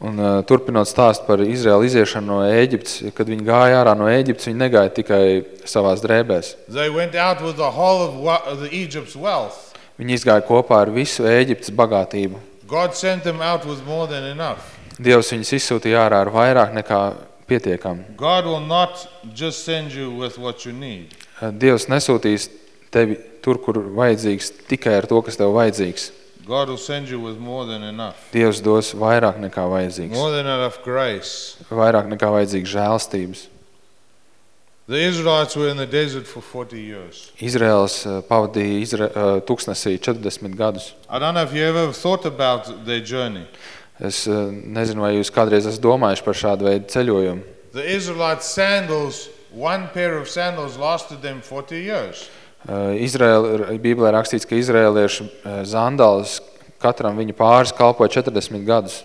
[SPEAKER 4] Un uh, turpinot stāst par Izraēlu iziešanu no Ēģiptes, kad viņi gāja ārā no Ēģiptes, viņi negāja tikai savās drēbēs.
[SPEAKER 3] They went out with the whole of wa- of the Egypt's wealth.
[SPEAKER 4] Viņi izgāja kopā ar visu Ēģiptes bagātību.
[SPEAKER 3] God sent them out with more than enough.
[SPEAKER 4] Dievs viņus izsūtīja ārā ar vairāk nekā pietiekami.
[SPEAKER 3] God will not just send you with what you need.
[SPEAKER 4] Uh, Dievs nesūtīs tevi tur, kur vajadzīgs, tikai ar to, kas tev vajadzīgs.
[SPEAKER 3] God will send you with more than enough.
[SPEAKER 4] Dievs dos vairāk nekā vajadzīgs.
[SPEAKER 3] More than enough grace.
[SPEAKER 4] Vairāk nekā vajadzīgs žēlstības.
[SPEAKER 3] The Israelites were in the desert for 40 years.
[SPEAKER 4] Izraels uh, pavadīja Izra uh, tūkstnesī 40 gadus.
[SPEAKER 3] I don't know if you ever thought about their journey.
[SPEAKER 4] Es uh, nezinu, vai jūs kādreiz esat domājuši par šādu veidu ceļojumu.
[SPEAKER 3] The Israelites' sandals, one pair of sandals lasted them 40 years.
[SPEAKER 4] Uh, Izraēla, Bībelē rakstīts, ka izrēliešu uh, zandāls katram viņa pāris kalpoja 40 gadus.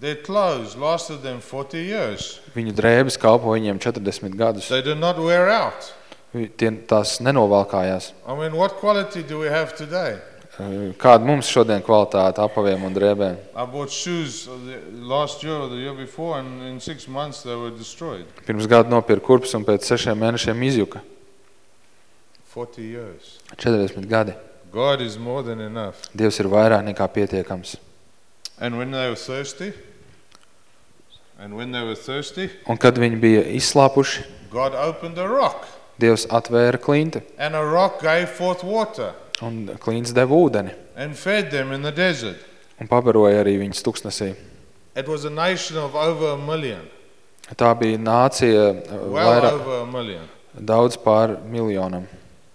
[SPEAKER 3] Their clothes lasted them 40 years.
[SPEAKER 4] Viņu drēbes kalpoja viņiem 40 gadus.
[SPEAKER 3] They did not wear out.
[SPEAKER 4] Tie, tās nenovalkājās.
[SPEAKER 3] I mean, what quality do we have today?
[SPEAKER 4] Kāda mums šodien kvalitāte apaviem un drēbēm?
[SPEAKER 3] I bought shoes the- last year or the year before, and in six months they were destroyed.
[SPEAKER 4] Pirms gada nopirka kurpes un pēc sešiem mēnešiem izjuka.
[SPEAKER 3] 40 years.
[SPEAKER 4] 40 gadi.
[SPEAKER 3] God is more than enough.
[SPEAKER 4] Dievs ir vairāk nekā pietiekams.
[SPEAKER 3] And when they were thirsty, and when they were thirsty,
[SPEAKER 4] Un kad viņi bija izslāpuši,
[SPEAKER 3] God opened a rock,
[SPEAKER 4] Dievs atvēra klinti.
[SPEAKER 3] and a rock gave forth water
[SPEAKER 4] Un klints deva ūdeni
[SPEAKER 3] and fed them in the desert.
[SPEAKER 4] un pabaroja arī viņas tuksnesī.
[SPEAKER 3] It was a nation of over a million,
[SPEAKER 4] Tā bija nācija uh,
[SPEAKER 3] well
[SPEAKER 4] vairāk,
[SPEAKER 3] over a million.
[SPEAKER 4] daudz pār miljonam.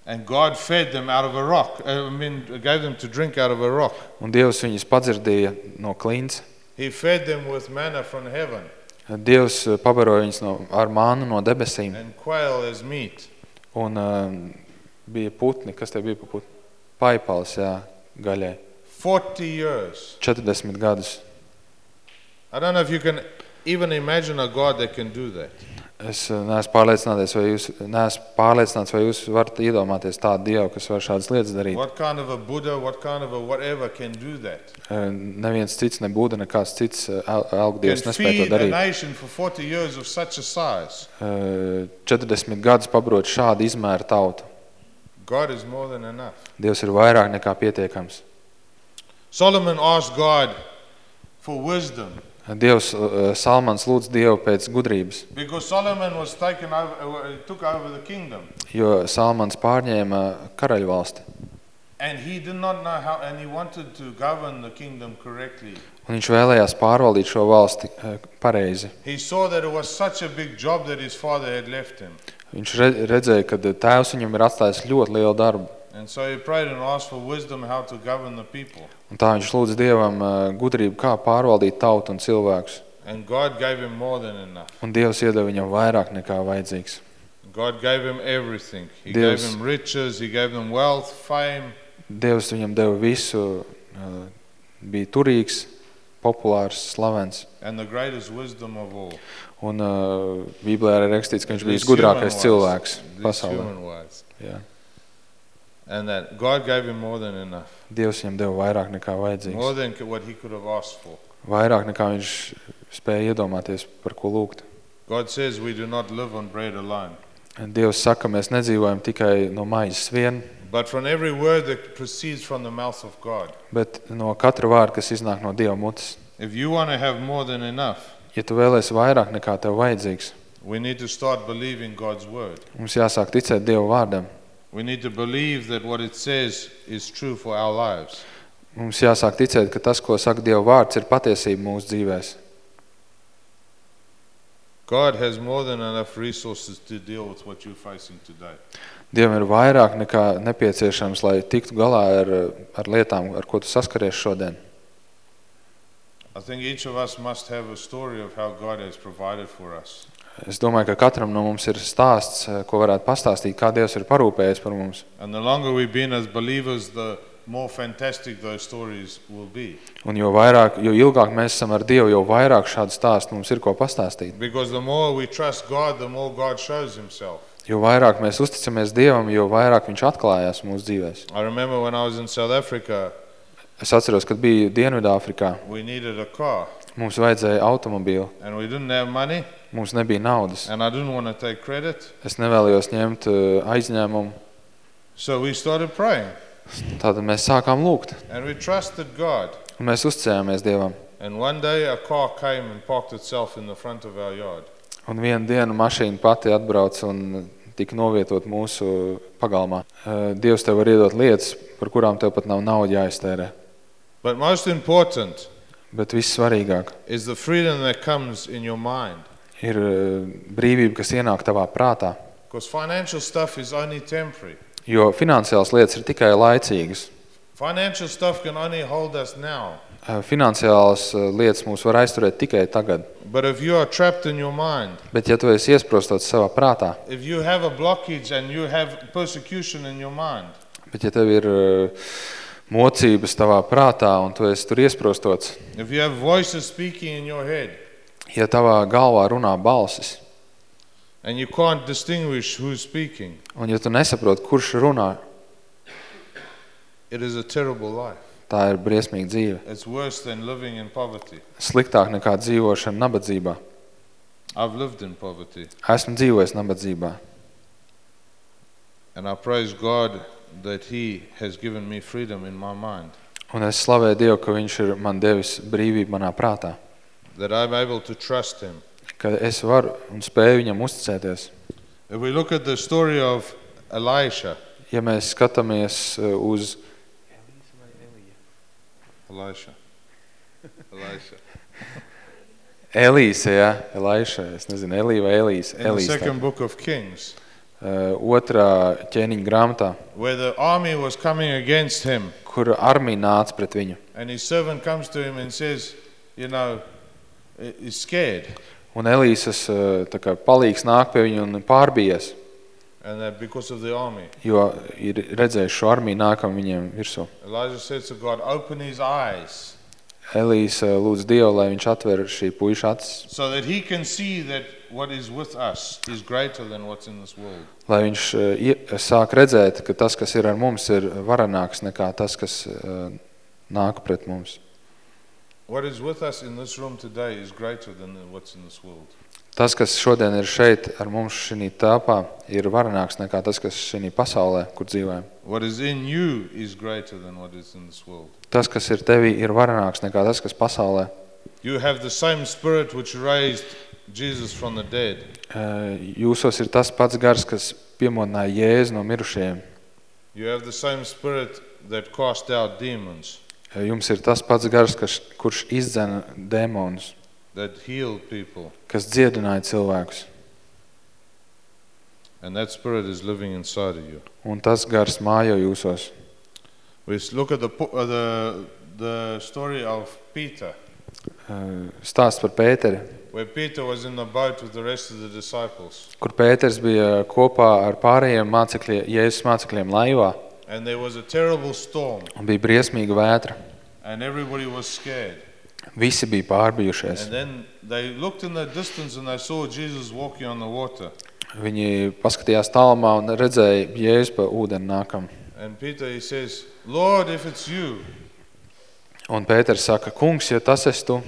[SPEAKER 3] And God fed them out of a rock. uh, I mean, gave them to drink out of a rock.
[SPEAKER 4] Un Dievs viņus padzirdīja no klints.
[SPEAKER 3] He fed them with manna from heaven
[SPEAKER 4] Dievs uh, pabaroja viņus no, ar mānu no debesīm.
[SPEAKER 3] and quail as meat.
[SPEAKER 4] Un um, bija putni, kas te bija pa putni? Paipals, jā, gaļai.
[SPEAKER 3] 40 years.
[SPEAKER 4] 40 gadus.
[SPEAKER 3] I don't know if you can even imagine a God that can do that.
[SPEAKER 4] Es uh, neesmu pārliecināts, vai jūs, neesmu pārliecināts, vai jūs varat iedomāties tādu Dievu, kas var šādas lietas darīt.
[SPEAKER 3] What kind of a Buddha, what kind of a whatever can do that?
[SPEAKER 4] Uh, Neviens cits nebūda, nekāds cits uh, el- elgu
[SPEAKER 3] Can
[SPEAKER 4] Dievs nespēja to
[SPEAKER 3] feed a
[SPEAKER 4] darīt.
[SPEAKER 3] nation for 40 years of such a size.
[SPEAKER 4] Uh, 40 gadus pabrot šādu izmēru tautu.
[SPEAKER 3] God is more than enough.
[SPEAKER 4] Dievs ir vairāk nekā pietiekams.
[SPEAKER 3] Solomon asked God for wisdom
[SPEAKER 4] Dievs, uh, Salmans lūdz Dievu pēc gudrības,
[SPEAKER 3] because Solomon was taken over, uh, took over the kingdom.
[SPEAKER 4] jo Salmans pārņēma karaļvalsti.
[SPEAKER 3] And he did not know how, and he wanted to govern the kingdom correctly.
[SPEAKER 4] Un viņš vēlējās pārvaldīt šo valsti uh, pareizi.
[SPEAKER 3] He saw that it was such a big job that his father had left him.
[SPEAKER 4] Viņš re- redzēja, ka tēvs viņam ir atstājis ļoti lielu darbu.
[SPEAKER 3] And so he prayed and asked for wisdom how to govern the people.
[SPEAKER 4] Un tā viņš lūdz Dievam uh, gudrību, kā pārvaldīt tautu un cilvēkus.
[SPEAKER 3] And God gave him more than enough.
[SPEAKER 4] Un Dievs iedeva viņam vairāk nekā vajadzīgs.
[SPEAKER 3] God gave him everything. He
[SPEAKER 4] Deus.
[SPEAKER 3] gave him riches, he gave him wealth, fame,
[SPEAKER 4] Dievs viņam deva visu, uh, bija turīgs, populārs, slavens.
[SPEAKER 3] and the greatest wisdom of all.
[SPEAKER 4] Un uh, Bībelē arī rakstīts, ka viņš bija gudrākais cilvēks pasaulē. Jā.
[SPEAKER 3] And that God gave him more than enough.
[SPEAKER 4] Dievs viņam deva vairāk nekā
[SPEAKER 3] More
[SPEAKER 4] vajadzīgs.
[SPEAKER 3] than c- what he could have asked for.
[SPEAKER 4] Vairāk nekā viņš spēja iedomāties, par ko lūgt.
[SPEAKER 3] God says we do not live on bread alone,
[SPEAKER 4] Dievs saka, mēs nedzīvojam tikai no maizes vien,
[SPEAKER 3] but from every word that proceeds from the mouth of God.
[SPEAKER 4] bet no katra vārda, kas iznāk no Dieva mutes.
[SPEAKER 3] If you want to have more than enough,
[SPEAKER 4] Ja tu vēlēsi vairāk nekā tev vajadzīgs,
[SPEAKER 3] we need to start believing God's word.
[SPEAKER 4] mums jāsāk ticēt Dieva vārdam.
[SPEAKER 3] We need to believe that what it says is true for our lives.
[SPEAKER 4] Mums jāsāk ticēt, ka tas, ko saka Dieva vārds, ir patiesība mūsu dzīvēs.
[SPEAKER 3] God has more than enough resources to deal with what you're facing today.
[SPEAKER 4] Dievam ir vairāk nekā nepieciešams, lai tiktu galā ar, ar lietām, ar ko tu saskaries šodien.
[SPEAKER 3] I think each of us must have a story of how God has provided for us.
[SPEAKER 4] Es domāju, ka katram no mums ir stāsts, eh, ko varētu pastāstīt, kā Dievs ir parūpējies par mums.
[SPEAKER 3] And the longer we've been as believers, the more fantastic those stories will be.
[SPEAKER 4] Un jo, vairāk, jo ilgāk mēs esam ar Dievu, jo vairāk šādu stāstu mums ir ko pastāstīt.
[SPEAKER 3] Because the more we trust God, the more God shows himself.
[SPEAKER 4] Jo vairāk mēs uzticamies Dievam, jo vairāk Viņš atklājās mūsu dzīvēs.
[SPEAKER 3] I remember when I was in South Africa,
[SPEAKER 4] Es atceros, kad biju Dienvidāfrikā. Mums vajadzēja automobīlu, mums nebija naudas. Es nevēlējos ņemt uh, aizņēmumu.
[SPEAKER 3] So we started praying,
[SPEAKER 4] Tātad mēs sākām lūgt,
[SPEAKER 3] and we trusted God.
[SPEAKER 4] un mēs uzticējāmies Dievam.
[SPEAKER 3] And one day a car came and parked itself in the front of our yard.
[SPEAKER 4] Un vienu dienu mašīna pati atbrauc un tika novietot mūsu pagalmā. Uh, Dievs tev var iedot lietas, par kurām tev pat nav nauda jāiztērē.
[SPEAKER 3] But most important
[SPEAKER 4] Bet viss svarīgāk
[SPEAKER 3] is the freedom that comes in your mind.
[SPEAKER 4] ir uh, brīvība, kas ienāk tavā prātā.
[SPEAKER 3] Because financial stuff is only temporary.
[SPEAKER 4] Jo finansiāls lietas ir tikai laicīgas.
[SPEAKER 3] Financial stuff can only hold us now.
[SPEAKER 4] Uh, Finansiālas uh, lietas mūs var aizturēt tikai tagad.
[SPEAKER 3] But if you are trapped in your mind,
[SPEAKER 4] Bet ja tu esi iesprostots savā prātā,
[SPEAKER 3] if you have a blockage and you have persecution in your mind,
[SPEAKER 4] bet ja tev ir uh, mocības tavā prātā un tu esi tur iesprostots,
[SPEAKER 3] if you have voices speaking in your head,
[SPEAKER 4] ja tavā galvā runā balsis,
[SPEAKER 3] and you can't distinguish who's speaking,
[SPEAKER 4] un ja tu nesaproti, kurš runā,
[SPEAKER 3] it is a terrible life.
[SPEAKER 4] tā ir briesmīga dzīve.
[SPEAKER 3] It's worse than living in poverty.
[SPEAKER 4] Sliktāk nekā dzīvošana nabadzībā.
[SPEAKER 3] I've lived in poverty,
[SPEAKER 4] Esmu dzīvojis nabadzībā.
[SPEAKER 3] and I praise God that He has given me freedom in my mind,
[SPEAKER 4] Un es slavēju Dievu, ka Viņš ir man devis brīvību manā prātā.
[SPEAKER 3] that I'm able to trust Him.
[SPEAKER 4] Ka es varu un spēju Viņam uzticēties.
[SPEAKER 3] If we look at the story of Elisha,
[SPEAKER 4] Ja mēs skatāmies uh, uz
[SPEAKER 3] Elisha, Elisha,
[SPEAKER 4] Elīse, ja? Elaiša, es nezinu, Elī vai Elīse.
[SPEAKER 3] in the
[SPEAKER 4] Elīse.
[SPEAKER 3] second book of Kings,
[SPEAKER 4] Uh, otrā ķēniņa grāmatā,
[SPEAKER 3] where the army was coming against him,
[SPEAKER 4] kur armija nāca pret viņu.
[SPEAKER 3] and his servant comes to him and says, You know, he- he's scared,
[SPEAKER 4] Un Elīses uh, tā kā palīgs nāk pie viņu un pārbies,
[SPEAKER 3] and that because of the army.
[SPEAKER 4] jo ir redzējuši šo armiju nākam viņiem virsū.
[SPEAKER 3] Elijah says to God, Open his eyes
[SPEAKER 4] Elīse lūdz Dievu, lai viņš atver šī puiša acis,
[SPEAKER 3] so that he can see that what is with us is greater than what's in this world.
[SPEAKER 4] lai viņš uh, ie- sāk redzēt, ka tas, kas ir ar mums, ir varenāks nekā tas, kas nāk pret mums.
[SPEAKER 3] What is with us in this room today is greater than what's in this world.
[SPEAKER 4] Tas, kas šodien ir šeit ar mums šī telpā, ir varenāks nekā tas, kas šī pasaulē, kur dzīvojam.
[SPEAKER 3] What is in you is greater than what is in this world.
[SPEAKER 4] Tas, kas ir tevī, ir varenāks nekā tas, kas pasaulē.
[SPEAKER 3] You have the same spirit which raised Jesus from the dead.
[SPEAKER 4] Uh, Jūsos ir tas pats gars, kas piemodināja Jēzu no mirušajiem.
[SPEAKER 3] You have the same spirit that cast out demons,
[SPEAKER 4] Uh, Jums ir tas pats gars, kas, kurš izdzena demonus,
[SPEAKER 3] that healed people,
[SPEAKER 4] kas dziedināja cilvēkus.
[SPEAKER 3] and that spirit is living inside of you.
[SPEAKER 4] Un tas gars mājo jūsos.
[SPEAKER 3] We look at the, uh, the, the story of Peter,
[SPEAKER 4] Uh, Stāsts par Pēteri,
[SPEAKER 3] where Peter was in the boat with the rest of the disciples,
[SPEAKER 4] kur Pēters bija kopā ar pārējiem mācekļiem, Jēzus mācekļiem laivā,
[SPEAKER 3] and there was a terrible storm,
[SPEAKER 4] un bija briesmīga vētra.
[SPEAKER 3] and everybody was scared.
[SPEAKER 4] Visi bija pārbijušies.
[SPEAKER 3] And then they looked in the distance and they saw Jesus walking on the water.
[SPEAKER 4] Viņi paskatījās tālumā un redzēja Jēzus pa ūdeni nākam.
[SPEAKER 3] And Peter, he says, Lord, if it's you,
[SPEAKER 4] Un Pēters saka, kungs, ja tas esi tu,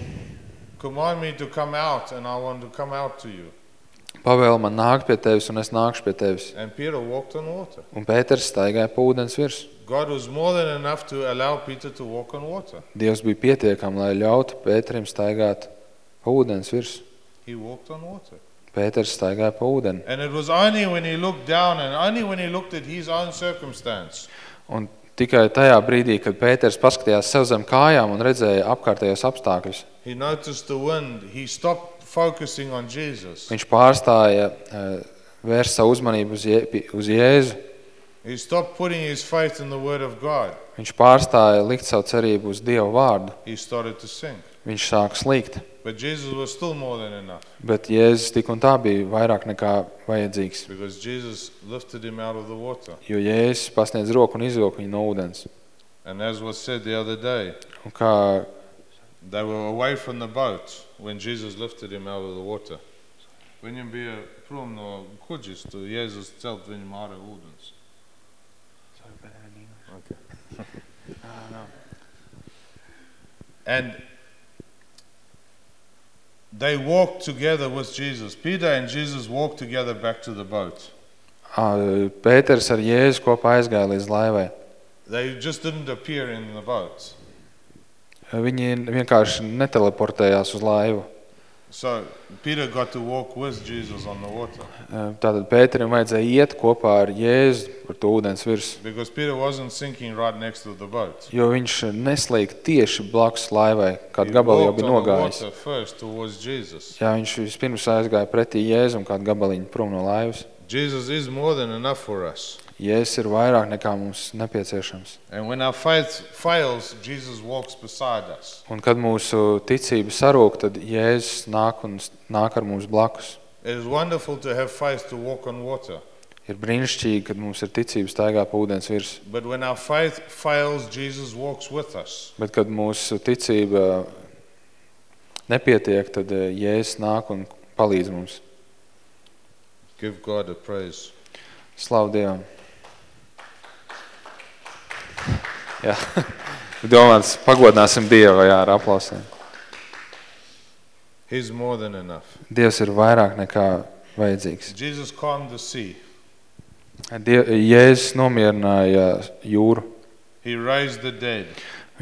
[SPEAKER 3] command me to come out, and I want to come out to you.
[SPEAKER 4] pavēl man nākt pie tevis un es nākšu pie tevis.
[SPEAKER 3] And Peter walked on water.
[SPEAKER 4] Un Pēters staigāja pa ūdens virs.
[SPEAKER 3] God was more than enough to allow Peter to walk on water.
[SPEAKER 4] Dievs bija pietiekami, lai ļautu Pēterim staigāt pa ūdens virs.
[SPEAKER 3] He walked on water.
[SPEAKER 4] Pēters staigāja pa ūdeni.
[SPEAKER 3] And it was only when he looked down and only when he looked at his own circumstance
[SPEAKER 4] Un tikai tajā brīdī, kad Pēters paskatījās sev zem kājām un redzēja apkārtējos apstākļus,
[SPEAKER 3] he noticed the wind. He stopped focusing on Jesus.
[SPEAKER 4] viņš pārstāja eh, vērst savu uzmanību uz, Je uz Jēzu.
[SPEAKER 3] He stopped putting his faith in the word of God.
[SPEAKER 4] Viņš pārstāja likt savu cerību uz Dievu vārdu.
[SPEAKER 3] He started to sink.
[SPEAKER 4] Viņš sāka slīgt.
[SPEAKER 3] But Jesus was still more than enough
[SPEAKER 4] Bet Jēzus tik un tā bija vairāk nekā vajadzīgs.
[SPEAKER 3] because Jesus lifted him out of the water.
[SPEAKER 4] Jo Jēzus pasniedz roku un izvilka viņu no ūdens.
[SPEAKER 3] And as was said the other day,
[SPEAKER 4] Un kā
[SPEAKER 3] they were away from the boat when Jesus lifted him out of the water. Viņam bija prom no kuģis, tu Jēzus celt viņam ārā ūdens. And they walked together with Jesus. Peter and Jesus walked together back to the boat.
[SPEAKER 4] Ā, Pēters ar Jēzu kopā aizgāja līdz laivai.
[SPEAKER 3] They just didn't appear in the boat.
[SPEAKER 4] Viņi vienkārši neteleportējās uz laivu.
[SPEAKER 3] So Peter got to walk with Jesus on the water
[SPEAKER 4] Tātad Pēterim vajadzēja iet kopā ar Jēzu par to ūdens virs,
[SPEAKER 3] because Peter wasn't sinking right next to the boat.
[SPEAKER 4] jo viņš neslīg tieši blakus laivai,
[SPEAKER 3] He
[SPEAKER 4] kādu gabalu jau bija nogājis.
[SPEAKER 3] first towards Jesus.
[SPEAKER 4] Jā, viņš vispirms aizgāja pretī Jēzu un kādu gabaliņu prom no laivas.
[SPEAKER 3] Jesus is more than enough for us.
[SPEAKER 4] Jēzus ir vairāk nekā mums nepieciešams.
[SPEAKER 3] And when our faith fails, Jesus walks beside us.
[SPEAKER 4] Un kad mūsu ticība sarūk, tad Jēzus nāk un nāk ar mums blakus.
[SPEAKER 3] It is wonderful to have faith to walk on water.
[SPEAKER 4] Ir brīnišķīgi, kad mums ir ticība staigā pa ūdens virs.
[SPEAKER 3] But when our faith fails, Jesus walks with us.
[SPEAKER 4] Bet, kad mūsu ticība nepietiek, tad eh, Jēzus nāk un palīdz mums.
[SPEAKER 3] Give God a praise.
[SPEAKER 4] Slavu Dievam! Jā, domāts, pagodināsim Dievu jā, ar aplausiem.
[SPEAKER 3] He's more than enough.
[SPEAKER 4] Dievs ir vairāk nekā vajadzīgs.
[SPEAKER 3] Jesus calmed the sea.
[SPEAKER 4] Die, Jēzus nomierināja jūru.
[SPEAKER 3] He raised the dead.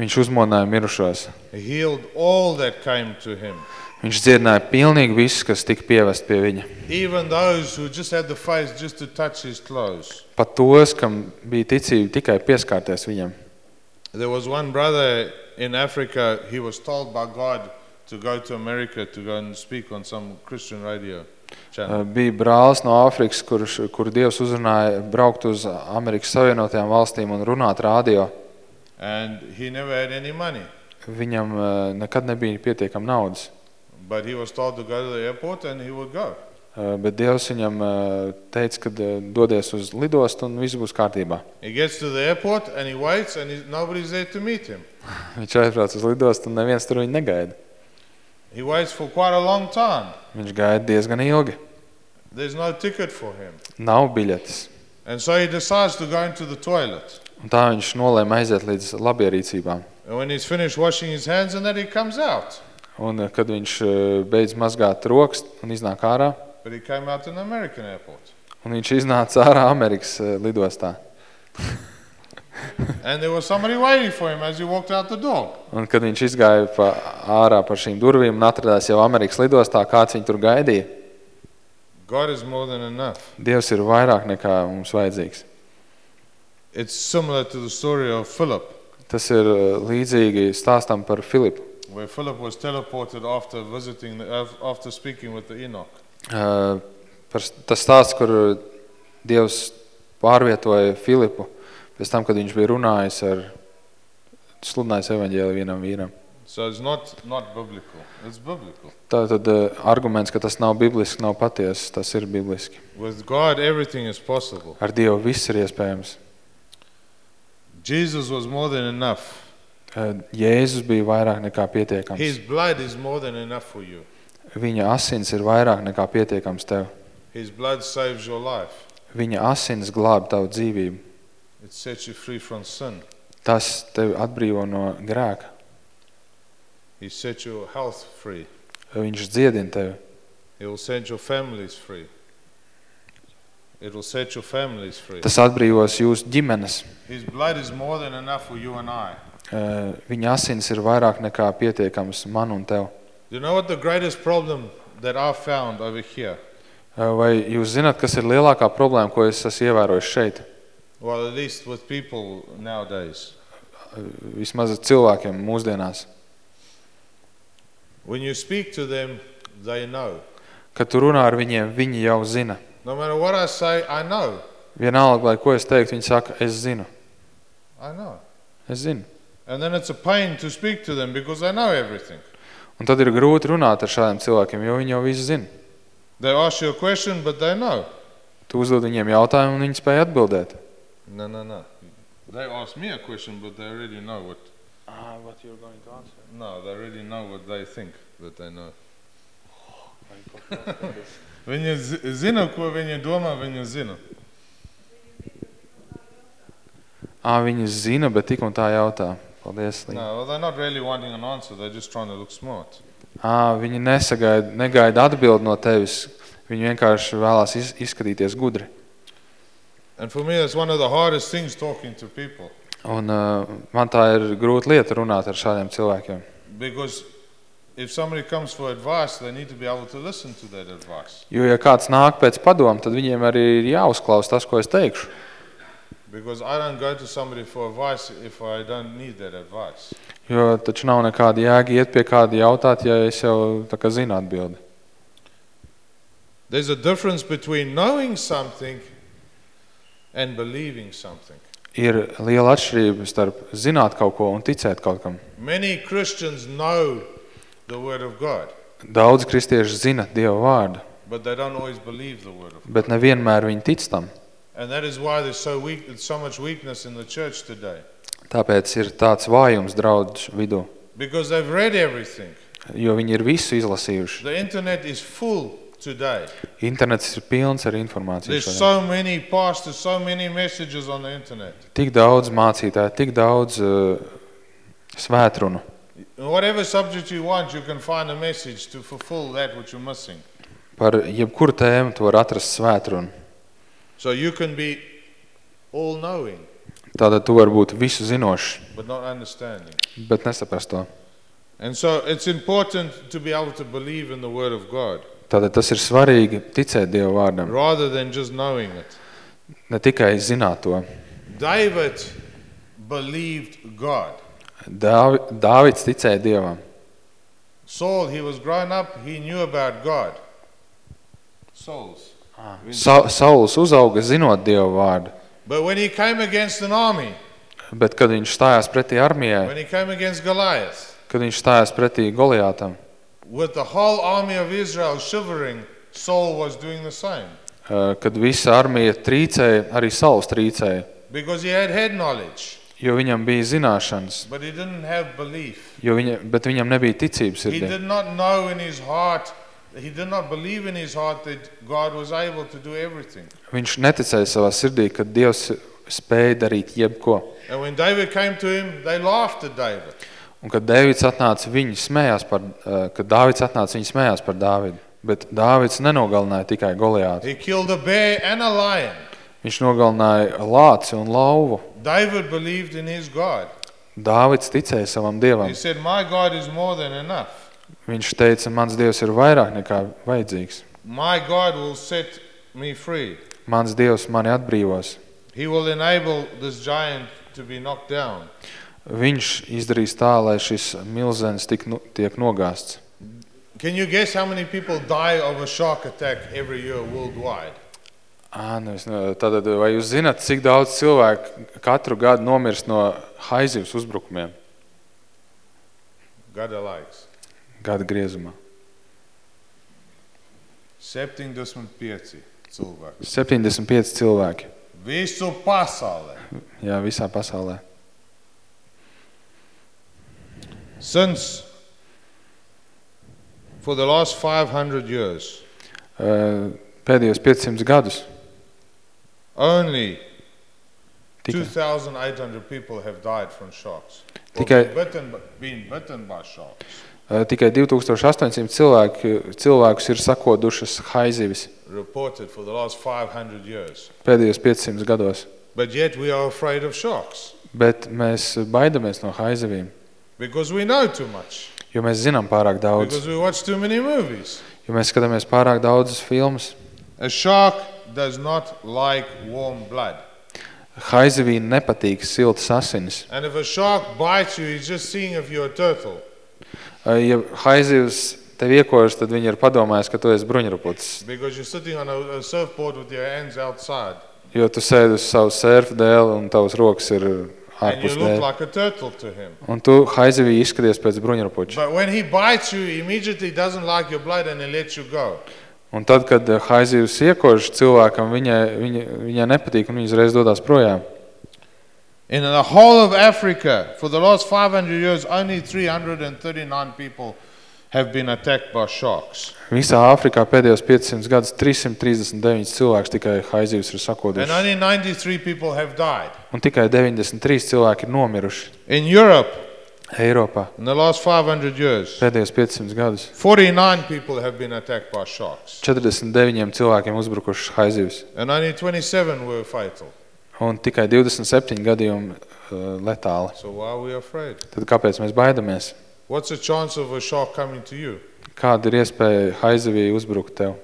[SPEAKER 4] Viņš uzmonāja mirušos.
[SPEAKER 3] He healed all that came to him.
[SPEAKER 4] Viņš dziedināja pilnīgi visus, kas tika pievest pie viņa.
[SPEAKER 3] Even those who just had the faith just to touch his clothes.
[SPEAKER 4] Pat tos, kam bija ticība tikai pieskārties viņam.
[SPEAKER 3] There was one brother in Africa, he was told by God to go to America to go and speak on some Christian radio channel.
[SPEAKER 4] Uh, Bija brālis no Āfrikas, kurš, kur Dievs uzrunāja braukt uz Amerikas Savienotajām valstīm un runāt rādio.
[SPEAKER 3] And he never had any money.
[SPEAKER 4] Viņam uh, nekad nebija pietiekam naudas.
[SPEAKER 3] But he was told to go to the airport and he would go.
[SPEAKER 4] Uh, Bet Dievs viņam uh, teica, ka uh, dodies uz lidostu un viss būs kārtībā.
[SPEAKER 3] He gets to the airport and he waits and he, nobody's there to meet him.
[SPEAKER 4] Viņš aizbrauc uz lidostu un neviens tur viņu negaida.
[SPEAKER 3] He waits for quite a long time.
[SPEAKER 4] Viņš gaida diezgan ilgi.
[SPEAKER 3] There's no ticket for him.
[SPEAKER 4] Nav biļetes.
[SPEAKER 3] And so he decides to go into the toilet.
[SPEAKER 4] Un tā viņš nolēma aiziet līdz labierīcībām.
[SPEAKER 3] And when he's finished washing his hands and then he comes out.
[SPEAKER 4] Un uh, kad viņš uh, beidz mazgāt rokas un iznāk ārā,
[SPEAKER 3] But he came out in an American airport.
[SPEAKER 4] un viņš iznāca ārā Amerikas uh, lidostā.
[SPEAKER 3] And there was somebody waiting for him as he walked out the door.
[SPEAKER 4] Un kad viņš izgāja pa, ārā par šīm durvīm un atradās jau Amerikas lidostā, kāds viņu tur gaidīja,
[SPEAKER 3] God is more than enough.
[SPEAKER 4] Dievs ir vairāk nekā mums vajadzīgs.
[SPEAKER 3] It's similar to the story of Philip,
[SPEAKER 4] Tas ir līdzīgi stāstam par Filipu.
[SPEAKER 3] Where Philip was teleported after visiting, the, af- after speaking with the Enoch.
[SPEAKER 4] Uh, par, tas stāsts, kur Dievs pārvietoja Filipu pēc tam, kad viņš bija runājis ar sludinājis evaņģēli vienam vīram.
[SPEAKER 3] So it's not, not biblical. It's biblical.
[SPEAKER 4] Tā tad uh, arguments, ka tas nav bibliski, nav patiesas, tas ir bibliski.
[SPEAKER 3] With God, everything is possible.
[SPEAKER 4] Ar Dievu viss ir iespējams.
[SPEAKER 3] Jesus was more than enough.
[SPEAKER 4] Uh, Jēzus bija vairāk nekā pietiekams.
[SPEAKER 3] His blood is more than enough for you.
[SPEAKER 4] Viņa asins ir vairāk nekā pietiekams tev.
[SPEAKER 3] His blood saves your life.
[SPEAKER 4] Viņa asins glāb tavu dzīvību.
[SPEAKER 3] It sets you free from sin.
[SPEAKER 4] Tas tevi atbrīvo no grēka.
[SPEAKER 3] He sets your health free.
[SPEAKER 4] Viņš dziedina tevi.
[SPEAKER 3] He will set your families free. It will set your families free.
[SPEAKER 4] Tas atbrīvos jūsu ģimenes.
[SPEAKER 3] His blood is more than enough for you and I.
[SPEAKER 4] Uh, Viņa asins ir vairāk nekā pietiekams man un tev.
[SPEAKER 3] You know what the greatest problem that I found over here?
[SPEAKER 4] Uh, Vai jūs zināt, kas ir lielākā problēma, ko es esmu ievērojis šeit?
[SPEAKER 3] Well, at least with people nowadays.
[SPEAKER 4] Uh, Vismaz cilvēkiem mūsdienās.
[SPEAKER 3] When you speak to them, they know.
[SPEAKER 4] Kad tu runā ar viņiem, viņi jau zina.
[SPEAKER 3] No matter what I say, I know.
[SPEAKER 4] Vienalga, lai ko es teiktu, viņi saka, es zinu.
[SPEAKER 3] I know.
[SPEAKER 4] Es zinu.
[SPEAKER 3] And then it's a pain to speak to them because I know everything.
[SPEAKER 4] Un tad ir grūti runāt ar šādiem cilvēkiem, jo viņi jau visu zina.
[SPEAKER 3] They ask you a question, but they know.
[SPEAKER 4] Tu uzdod viņiem jautājumu, un viņi spēja atbildēt.
[SPEAKER 3] No, no, no. They ask me a question, but they already know what.
[SPEAKER 4] Ah, what you're going to answer?
[SPEAKER 3] No, they already know what they think that they know. Viņi zi- zina, ko viņi domā, viņi zina.
[SPEAKER 4] Ā, viņi zina, bet tik un tā jautā. Paldies.
[SPEAKER 3] No, well, they're not really wanting an answer. They're just trying to look smart.
[SPEAKER 4] Ā, viņi nesagaida, negaida atbildi no tevis. Viņi vienkārši vēlās iz, izskatīties gudri.
[SPEAKER 3] And for me, that's one of the hardest things talking to people.
[SPEAKER 4] Un uh, man tā ir grūta lieta runāt ar šādiem cilvēkiem.
[SPEAKER 3] Because if somebody comes for advice, they need to be able to listen to that advice.
[SPEAKER 4] Jo, ja kāds nāk pēc padomu, tad viņiem arī ir jāuzklaus tas, ko es teikšu. Jo taču nav nekāda jēga iet pie kāda jautāt, ja es jau tā kā zinu atbildi.
[SPEAKER 3] There's a difference between knowing something and believing something.
[SPEAKER 4] Ir liela atšķirība starp zināt kaut ko un ticēt kaut kam.
[SPEAKER 3] Many Christians know the Word of God,
[SPEAKER 4] Daudz kristieši zina Dieva vārdu,
[SPEAKER 3] but they don't always believe the Word of God.
[SPEAKER 4] bet nevienmēr viņi tic tam.
[SPEAKER 3] And that is why there's so, weak, so much weakness in the church today.
[SPEAKER 4] Tāpēc ir tāds vājums draudz vidū,
[SPEAKER 3] Because they've read everything.
[SPEAKER 4] jo viņi ir visu izlasījuši.
[SPEAKER 3] The internet is full today.
[SPEAKER 4] Internets ir pilns ar informāciju.
[SPEAKER 3] There's
[SPEAKER 4] šodien.
[SPEAKER 3] so many pastors, so many messages on the internet.
[SPEAKER 4] Tik daudz mācītāju, tik daudz uh, svētrunu.
[SPEAKER 3] Whatever subject you want, you can find a message to fulfill that which you're missing.
[SPEAKER 4] Par jebkuru tēmu tu vari atrast svētrunu.
[SPEAKER 3] So you can be all knowing,
[SPEAKER 4] Tātad tu vari būt visu zinošs,
[SPEAKER 3] but not understanding.
[SPEAKER 4] bet nesaprast to.
[SPEAKER 3] And so it's important to be able to believe in the Word of God
[SPEAKER 4] Tātad tas ir svarīgi ticēt Dieva vārdam,
[SPEAKER 3] rather than just knowing it.
[SPEAKER 4] ne tikai zināt to.
[SPEAKER 3] David believed God.
[SPEAKER 4] Dāvi, Dāvids ticēja Dievam.
[SPEAKER 3] Saul, he was grown up, he knew about God. Souls.
[SPEAKER 4] Sa Sauls uzauga zinot Dieva vārdu,
[SPEAKER 3] But when he came against an army,
[SPEAKER 4] bet kad viņš stājās pretī armijai,
[SPEAKER 3] when he came against Goliath,
[SPEAKER 4] kad viņš stājās pretī Goliātam,
[SPEAKER 3] with the whole army of Israel shivering, Saul was doing the same.
[SPEAKER 4] eh, kad visa armija trīcēja, arī Sauls trīcēja,
[SPEAKER 3] Because he had head knowledge,
[SPEAKER 4] jo viņam bija zināšanas,
[SPEAKER 3] but he didn't have belief.
[SPEAKER 4] jo viņa, bet viņam nebija ticības
[SPEAKER 3] He
[SPEAKER 4] sirdī.
[SPEAKER 3] did not know in his heart, he did not believe in his heart that God was able to do everything.
[SPEAKER 4] Viņš neticēja savā sirdī, ka Dievs spēja darīt jebko.
[SPEAKER 3] And when David came to him, they laughed at David.
[SPEAKER 4] Un kad Dēvids atnāca, viņi smējās par, eh, kad Dāvids atnāca, viņi smējās par Dāvidu. Bet Dāvids nenogalināja tikai Goliātu.
[SPEAKER 3] He killed a bear and a lion.
[SPEAKER 4] Viņš nogalināja lāci un lauvu.
[SPEAKER 3] David believed in his God.
[SPEAKER 4] Dāvids ticēja savam
[SPEAKER 3] He
[SPEAKER 4] Dievam.
[SPEAKER 3] said, My God is more than enough.
[SPEAKER 4] Viņš teica, mans Dievs ir vairāk nekā vajadzīgs.
[SPEAKER 3] My God will set me free.
[SPEAKER 4] Mans Dievs mani atbrīvos.
[SPEAKER 3] He will enable this giant to be knocked down.
[SPEAKER 4] Viņš izdarīs tā, lai šis milzenis tik, nu, tiek nogāsts.
[SPEAKER 3] Can you guess how many people die of a shark attack every year worldwide?
[SPEAKER 4] Nevis, nu, Tātad, vai jūs zināt, cik daudz cilvēku katru gadu nomirst no haizivs uzbrukumiem
[SPEAKER 3] Gada laiks.
[SPEAKER 4] Gada griezumā?
[SPEAKER 3] 75 cilvēki.
[SPEAKER 4] 75 cilvēki.
[SPEAKER 3] Visu pasaulē.
[SPEAKER 4] Jā, visā pasaulē.
[SPEAKER 3] Since for the last 500 years,
[SPEAKER 4] Ā, Pēdējos 500 gadus
[SPEAKER 3] only
[SPEAKER 4] tikai,
[SPEAKER 3] 2,800 people have died from sharks.
[SPEAKER 4] Tikai-
[SPEAKER 3] been bitten, been bitten by sharks.
[SPEAKER 4] Tikai 2800 cilvēki, cilvēkus ir sakodušas haizivis
[SPEAKER 3] Reported for the last 500 years.
[SPEAKER 4] pēdējos 500 gados.
[SPEAKER 3] But yet we are afraid of sharks
[SPEAKER 4] Bet mēs baidamies no haizivīm,
[SPEAKER 3] because we know too much.
[SPEAKER 4] jo mēs zinām pārāk daudz.
[SPEAKER 3] Because we watch too many movies.
[SPEAKER 4] Jo mēs skatāmies pārāk daudzas filmas.
[SPEAKER 3] A shark does not like warm blood.
[SPEAKER 4] Haizivīm nepatīk siltas asinis.
[SPEAKER 3] And if a shark bites you, he's just seeing if you're a turtle.
[SPEAKER 4] Ja haizivs tev iekožas, tad viņi ir padomājis, ka tu esi bruņurupucis.
[SPEAKER 3] Because you're sitting on a, surfboard with your hands outside.
[SPEAKER 4] Jo tu sēdi uz savu surfu dēli un tavas rokas ir ārpus dēļ.
[SPEAKER 3] like.
[SPEAKER 4] Un tu haizivī izskaties pēc bruņurupuča.
[SPEAKER 3] But when he bites you, he immediately doesn't like your blood and he lets you go.
[SPEAKER 4] Un tad, kad haizivs iekožas cilvēkam, viņai, viņa, viņai nepatīk un viņa uzreiz dodas projām.
[SPEAKER 3] In the whole of Africa, for the last 500 years, only 339 people have been attacked by sharks.
[SPEAKER 4] Visā Āfrikā pēdējos 500 gadus 339 cilvēks tikai haizivs ir
[SPEAKER 3] And
[SPEAKER 4] sakoduši.
[SPEAKER 3] only 93 people have died.
[SPEAKER 4] Un tikai 93 cilvēki ir nomiruši
[SPEAKER 3] In Europe,
[SPEAKER 4] Eiropā
[SPEAKER 3] in the last 500 years,
[SPEAKER 4] pēdējos 500 gadus.
[SPEAKER 3] 49 people have been attacked by sharks.
[SPEAKER 4] 49 cilvēkiem uzbrukušas haizivs.
[SPEAKER 3] And only 27 were fatal.
[SPEAKER 4] Un tikai 27 gadījumi uh, letāli.
[SPEAKER 3] So why are we afraid?
[SPEAKER 4] Tad kāpēc mēs baidamies?
[SPEAKER 3] What's the chance of a shark coming to you?
[SPEAKER 4] Kāda ir iespēja haizivī uzbrukt tev?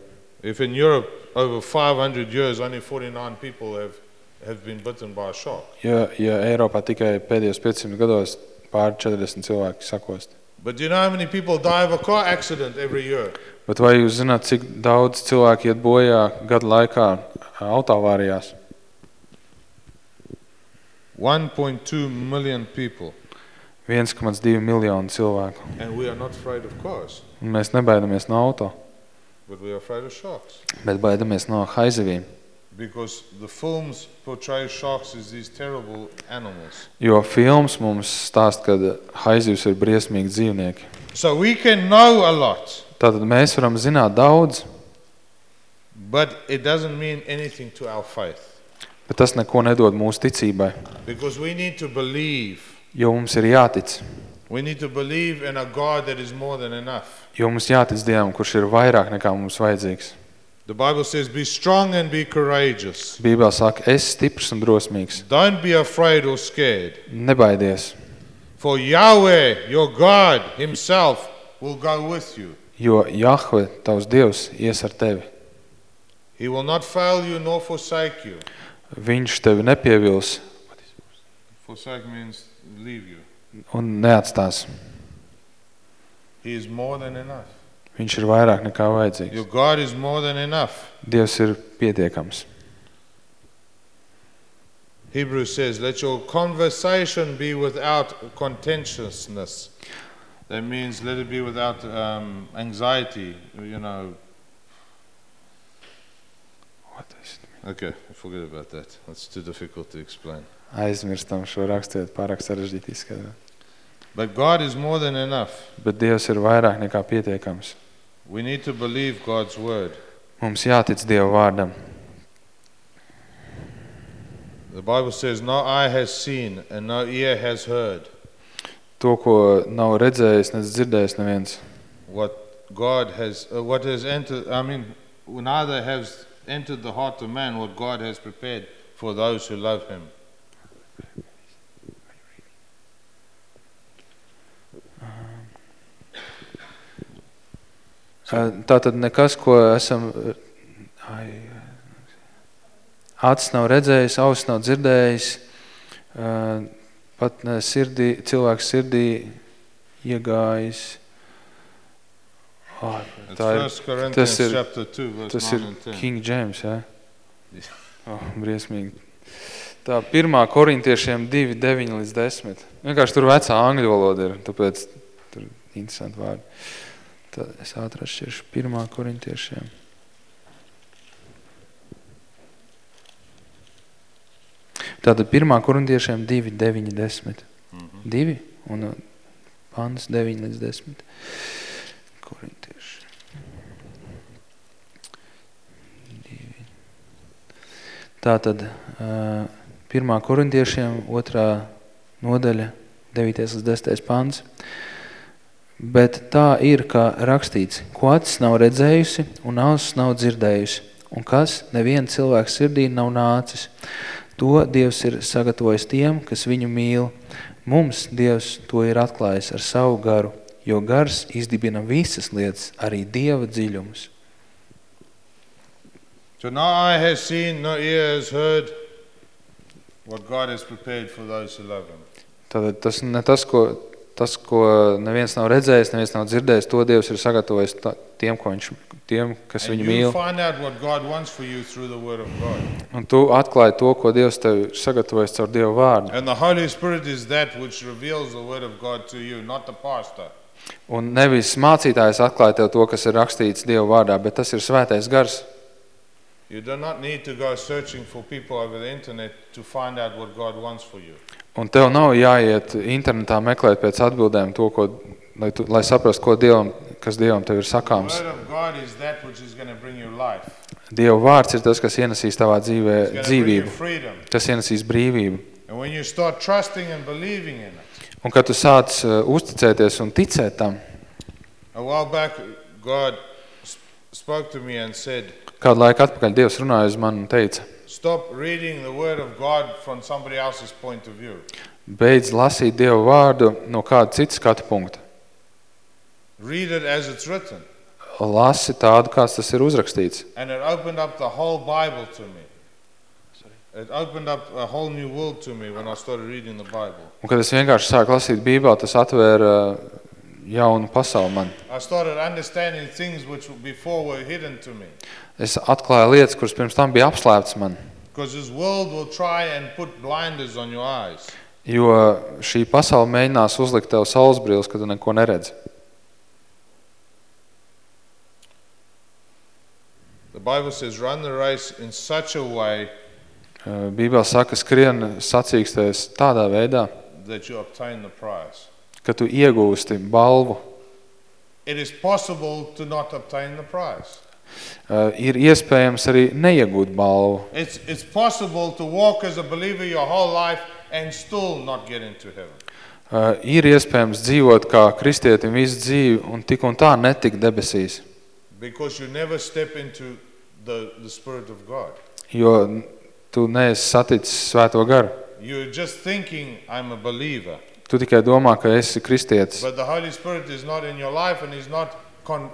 [SPEAKER 3] If in Europe, over 500 years, only 49 people have, have been bitten by a shark.
[SPEAKER 4] Ja, ja Eiropā tikai pēdējos 500 gados pār 40 cilvēki sakost.
[SPEAKER 3] But do you know how many people die of a car accident every year?
[SPEAKER 4] Bet vai jūs zināt, cik daudz cilvēki iet bojā gadu laikā autovārijās?
[SPEAKER 3] 1.2 million people.
[SPEAKER 4] 1,2 miljonu cilvēku.
[SPEAKER 3] And we are not afraid of cars,
[SPEAKER 4] Un mēs nebaidamies no auto,
[SPEAKER 3] but we are afraid of sharks.
[SPEAKER 4] bet baidamies no haizivīm.
[SPEAKER 3] Because the films portray sharks as these terrible animals.
[SPEAKER 4] Jo films mums stāst, ka haizivs ir briesmīgi dzīvnieki.
[SPEAKER 3] So we can know a lot,
[SPEAKER 4] Tātad mēs varam zināt daudz,
[SPEAKER 3] but it doesn't mean anything to our faith.
[SPEAKER 4] Bet tas neko nedod mūsu ticībai.
[SPEAKER 3] Because we need to believe.
[SPEAKER 4] Jo mums ir jātic.
[SPEAKER 3] We need to believe in a God that is more than enough.
[SPEAKER 4] Jo mums jātic Dievam, kurš ir vairāk nekā mums vajadzīgs.
[SPEAKER 3] The Bible says, Be strong and be courageous.
[SPEAKER 4] Bībelē saka, es stiprs un drosmīgs.
[SPEAKER 3] Don't be afraid or scared.
[SPEAKER 4] Nebaidies,
[SPEAKER 3] For Yahweh, your God Himself, will go with you.
[SPEAKER 4] jo Jahve, tavs Dievs, ies ar tevi.
[SPEAKER 3] He will not fail you nor forsake you.
[SPEAKER 4] Viņš tevi nepievils
[SPEAKER 3] Forsake means leave you.
[SPEAKER 4] un neatstās.
[SPEAKER 3] He is more than enough.
[SPEAKER 4] Viņš ir vairāk nekā vajadzīgs.
[SPEAKER 3] Your God is more than enough.
[SPEAKER 4] Dievs ir pietiekams.
[SPEAKER 3] Hebrews says, Let your conversation be without contentiousness. That means let it be without um, anxiety, you know. Okay, forget about that. That's too difficult to explain.
[SPEAKER 4] Aizmirstam šo rakstiet pārāk sarežģīti izskaidrot.
[SPEAKER 3] But God is more than enough.
[SPEAKER 4] Bet Dievs ir vairāk nekā pietiekams.
[SPEAKER 3] We need to believe God's word.
[SPEAKER 4] Mums jātic Dieva vārdam.
[SPEAKER 3] The Bible says, No eye has seen and no ear has heard
[SPEAKER 4] To, ko nav redzējis, nec dzirdējis neviens.
[SPEAKER 3] what God has, uh, what has entered, I mean, neither has entered the heart of man what God has prepared for those who love him.
[SPEAKER 4] Tātad nekas, ko esam ai, acis nav redzējis, auss nav dzirdējis, ā, pat ne sirdī, cilvēks sirdī iegājis.
[SPEAKER 3] It's
[SPEAKER 4] tā ir,
[SPEAKER 3] 1 Corinthians
[SPEAKER 4] ir-
[SPEAKER 3] chapter 2, verse
[SPEAKER 4] tas
[SPEAKER 3] 9
[SPEAKER 4] ir
[SPEAKER 3] and 10.
[SPEAKER 4] King James, jā? Oh, briesmīgi. Tā pirmā korintiešiem 2, 9 līdz 10. Vienkārši tur vecā angļu valoda ir, tāpēc tur interesanti vārdi. Tad es ātri atšķiršu pirmā korintiešiem. Tātad pirmā korintiešiem 2, 9, 10.
[SPEAKER 3] Mhm.
[SPEAKER 4] 2 un uh, pants 9 līdz 10. Korintieši. 2. Tātad uh, pirmā korintiešiem otrā nodaļa 9 līdz 10 pants. Bet tā ir, kā rakstīts, ko acis nav redzējusi un auss nav dzirdējusi, un kas neviena cilvēka sirdī nav nācis. To Dievs ir sagatavojis tiem, kas viņu mīl. Mums Dievs to ir atklājis ar savu garu, jo gars izdibina visas lietas, arī Dieva dziļumus.
[SPEAKER 3] So no eye has seen, no ear has heard what God has prepared for those who love him.
[SPEAKER 4] Tātad tas ne tas, ko, tas, ko neviens nav redzējis, neviens nav dzirdējis, to Dievs ir sagatavojis ta- tiem, ko viņš, tiem kas
[SPEAKER 3] And
[SPEAKER 4] viņu mīl. Un tu atklāji to, ko Dievs tev ir sagatavojis caur Dieva vārdu.
[SPEAKER 3] And the Holy Spirit is that which reveals the word of God to you, not the pastor.
[SPEAKER 4] Un nevis mācītājs atklāja tev to, kas ir rakstīts Dieva vārdā, bet tas ir svētais gars.
[SPEAKER 3] You do not need to go searching for people over the internet to find out what God wants for you.
[SPEAKER 4] Un tev nav jāiet internetā meklēt pēc atbildēm to, ko, lai, tu, lai saprastu, ko Dievam, kas Dievam tev ir sakāms. Dieva vārds ir tas, kas ienesīs tavā dzīvē dzīvību, kas ienesīs brīvību. Un kad tu sāc uh, uzticēties un ticēt tam,
[SPEAKER 3] a while back, God sp- spoke to me and said,
[SPEAKER 4] kādu laiku atpakaļ Dievs runāja uz mani un teica,
[SPEAKER 3] Stop reading the word of God from somebody else's point of view.
[SPEAKER 4] beidz lasīt Dieva vārdu no kāda cita skatu punkta.
[SPEAKER 3] Read it as it's written.
[SPEAKER 4] Lasi tādu, kāds tas ir uzrakstīts.
[SPEAKER 3] And it opened up the whole Bible to me. It opened up a whole new world to me when I started reading the Bible.
[SPEAKER 4] Un kad es vienkārši sāku lasīt Bībeli, tas atvēra uh, jaunu pasauli man. Es atklāju lietas, kuras pirms tam bija apslēptas man.
[SPEAKER 3] Because this world will try and put blinders on your eyes.
[SPEAKER 4] Jo šī pasaule mēģinās uzlikt tev saulesbrīles, kad tu neko neredzi.
[SPEAKER 3] The Bible says, run the race in such a way
[SPEAKER 4] Bībele saka, skrien sacīksties tādā veidā,
[SPEAKER 3] that you obtain the prize.
[SPEAKER 4] Ka tu iegūsti balvu.
[SPEAKER 3] It is possible to not obtain the prize.
[SPEAKER 4] Uh, Ir iespējams arī neiegūt balvu.
[SPEAKER 3] It's, it's possible to walk as a believer your whole life and still not get into heaven.
[SPEAKER 4] Uh, Ir iespējams dzīvot kā kristietim visu dzīvi un tik un tā netikt debesīs.
[SPEAKER 3] Because you never step into the, the Spirit of God.
[SPEAKER 4] Jo tu neesi saticis svēto garu.
[SPEAKER 3] You're just thinking, I'm a believer.
[SPEAKER 4] Tu tikai domā, ka esi kristietis.
[SPEAKER 3] But the Holy Spirit is not in your life and He's not,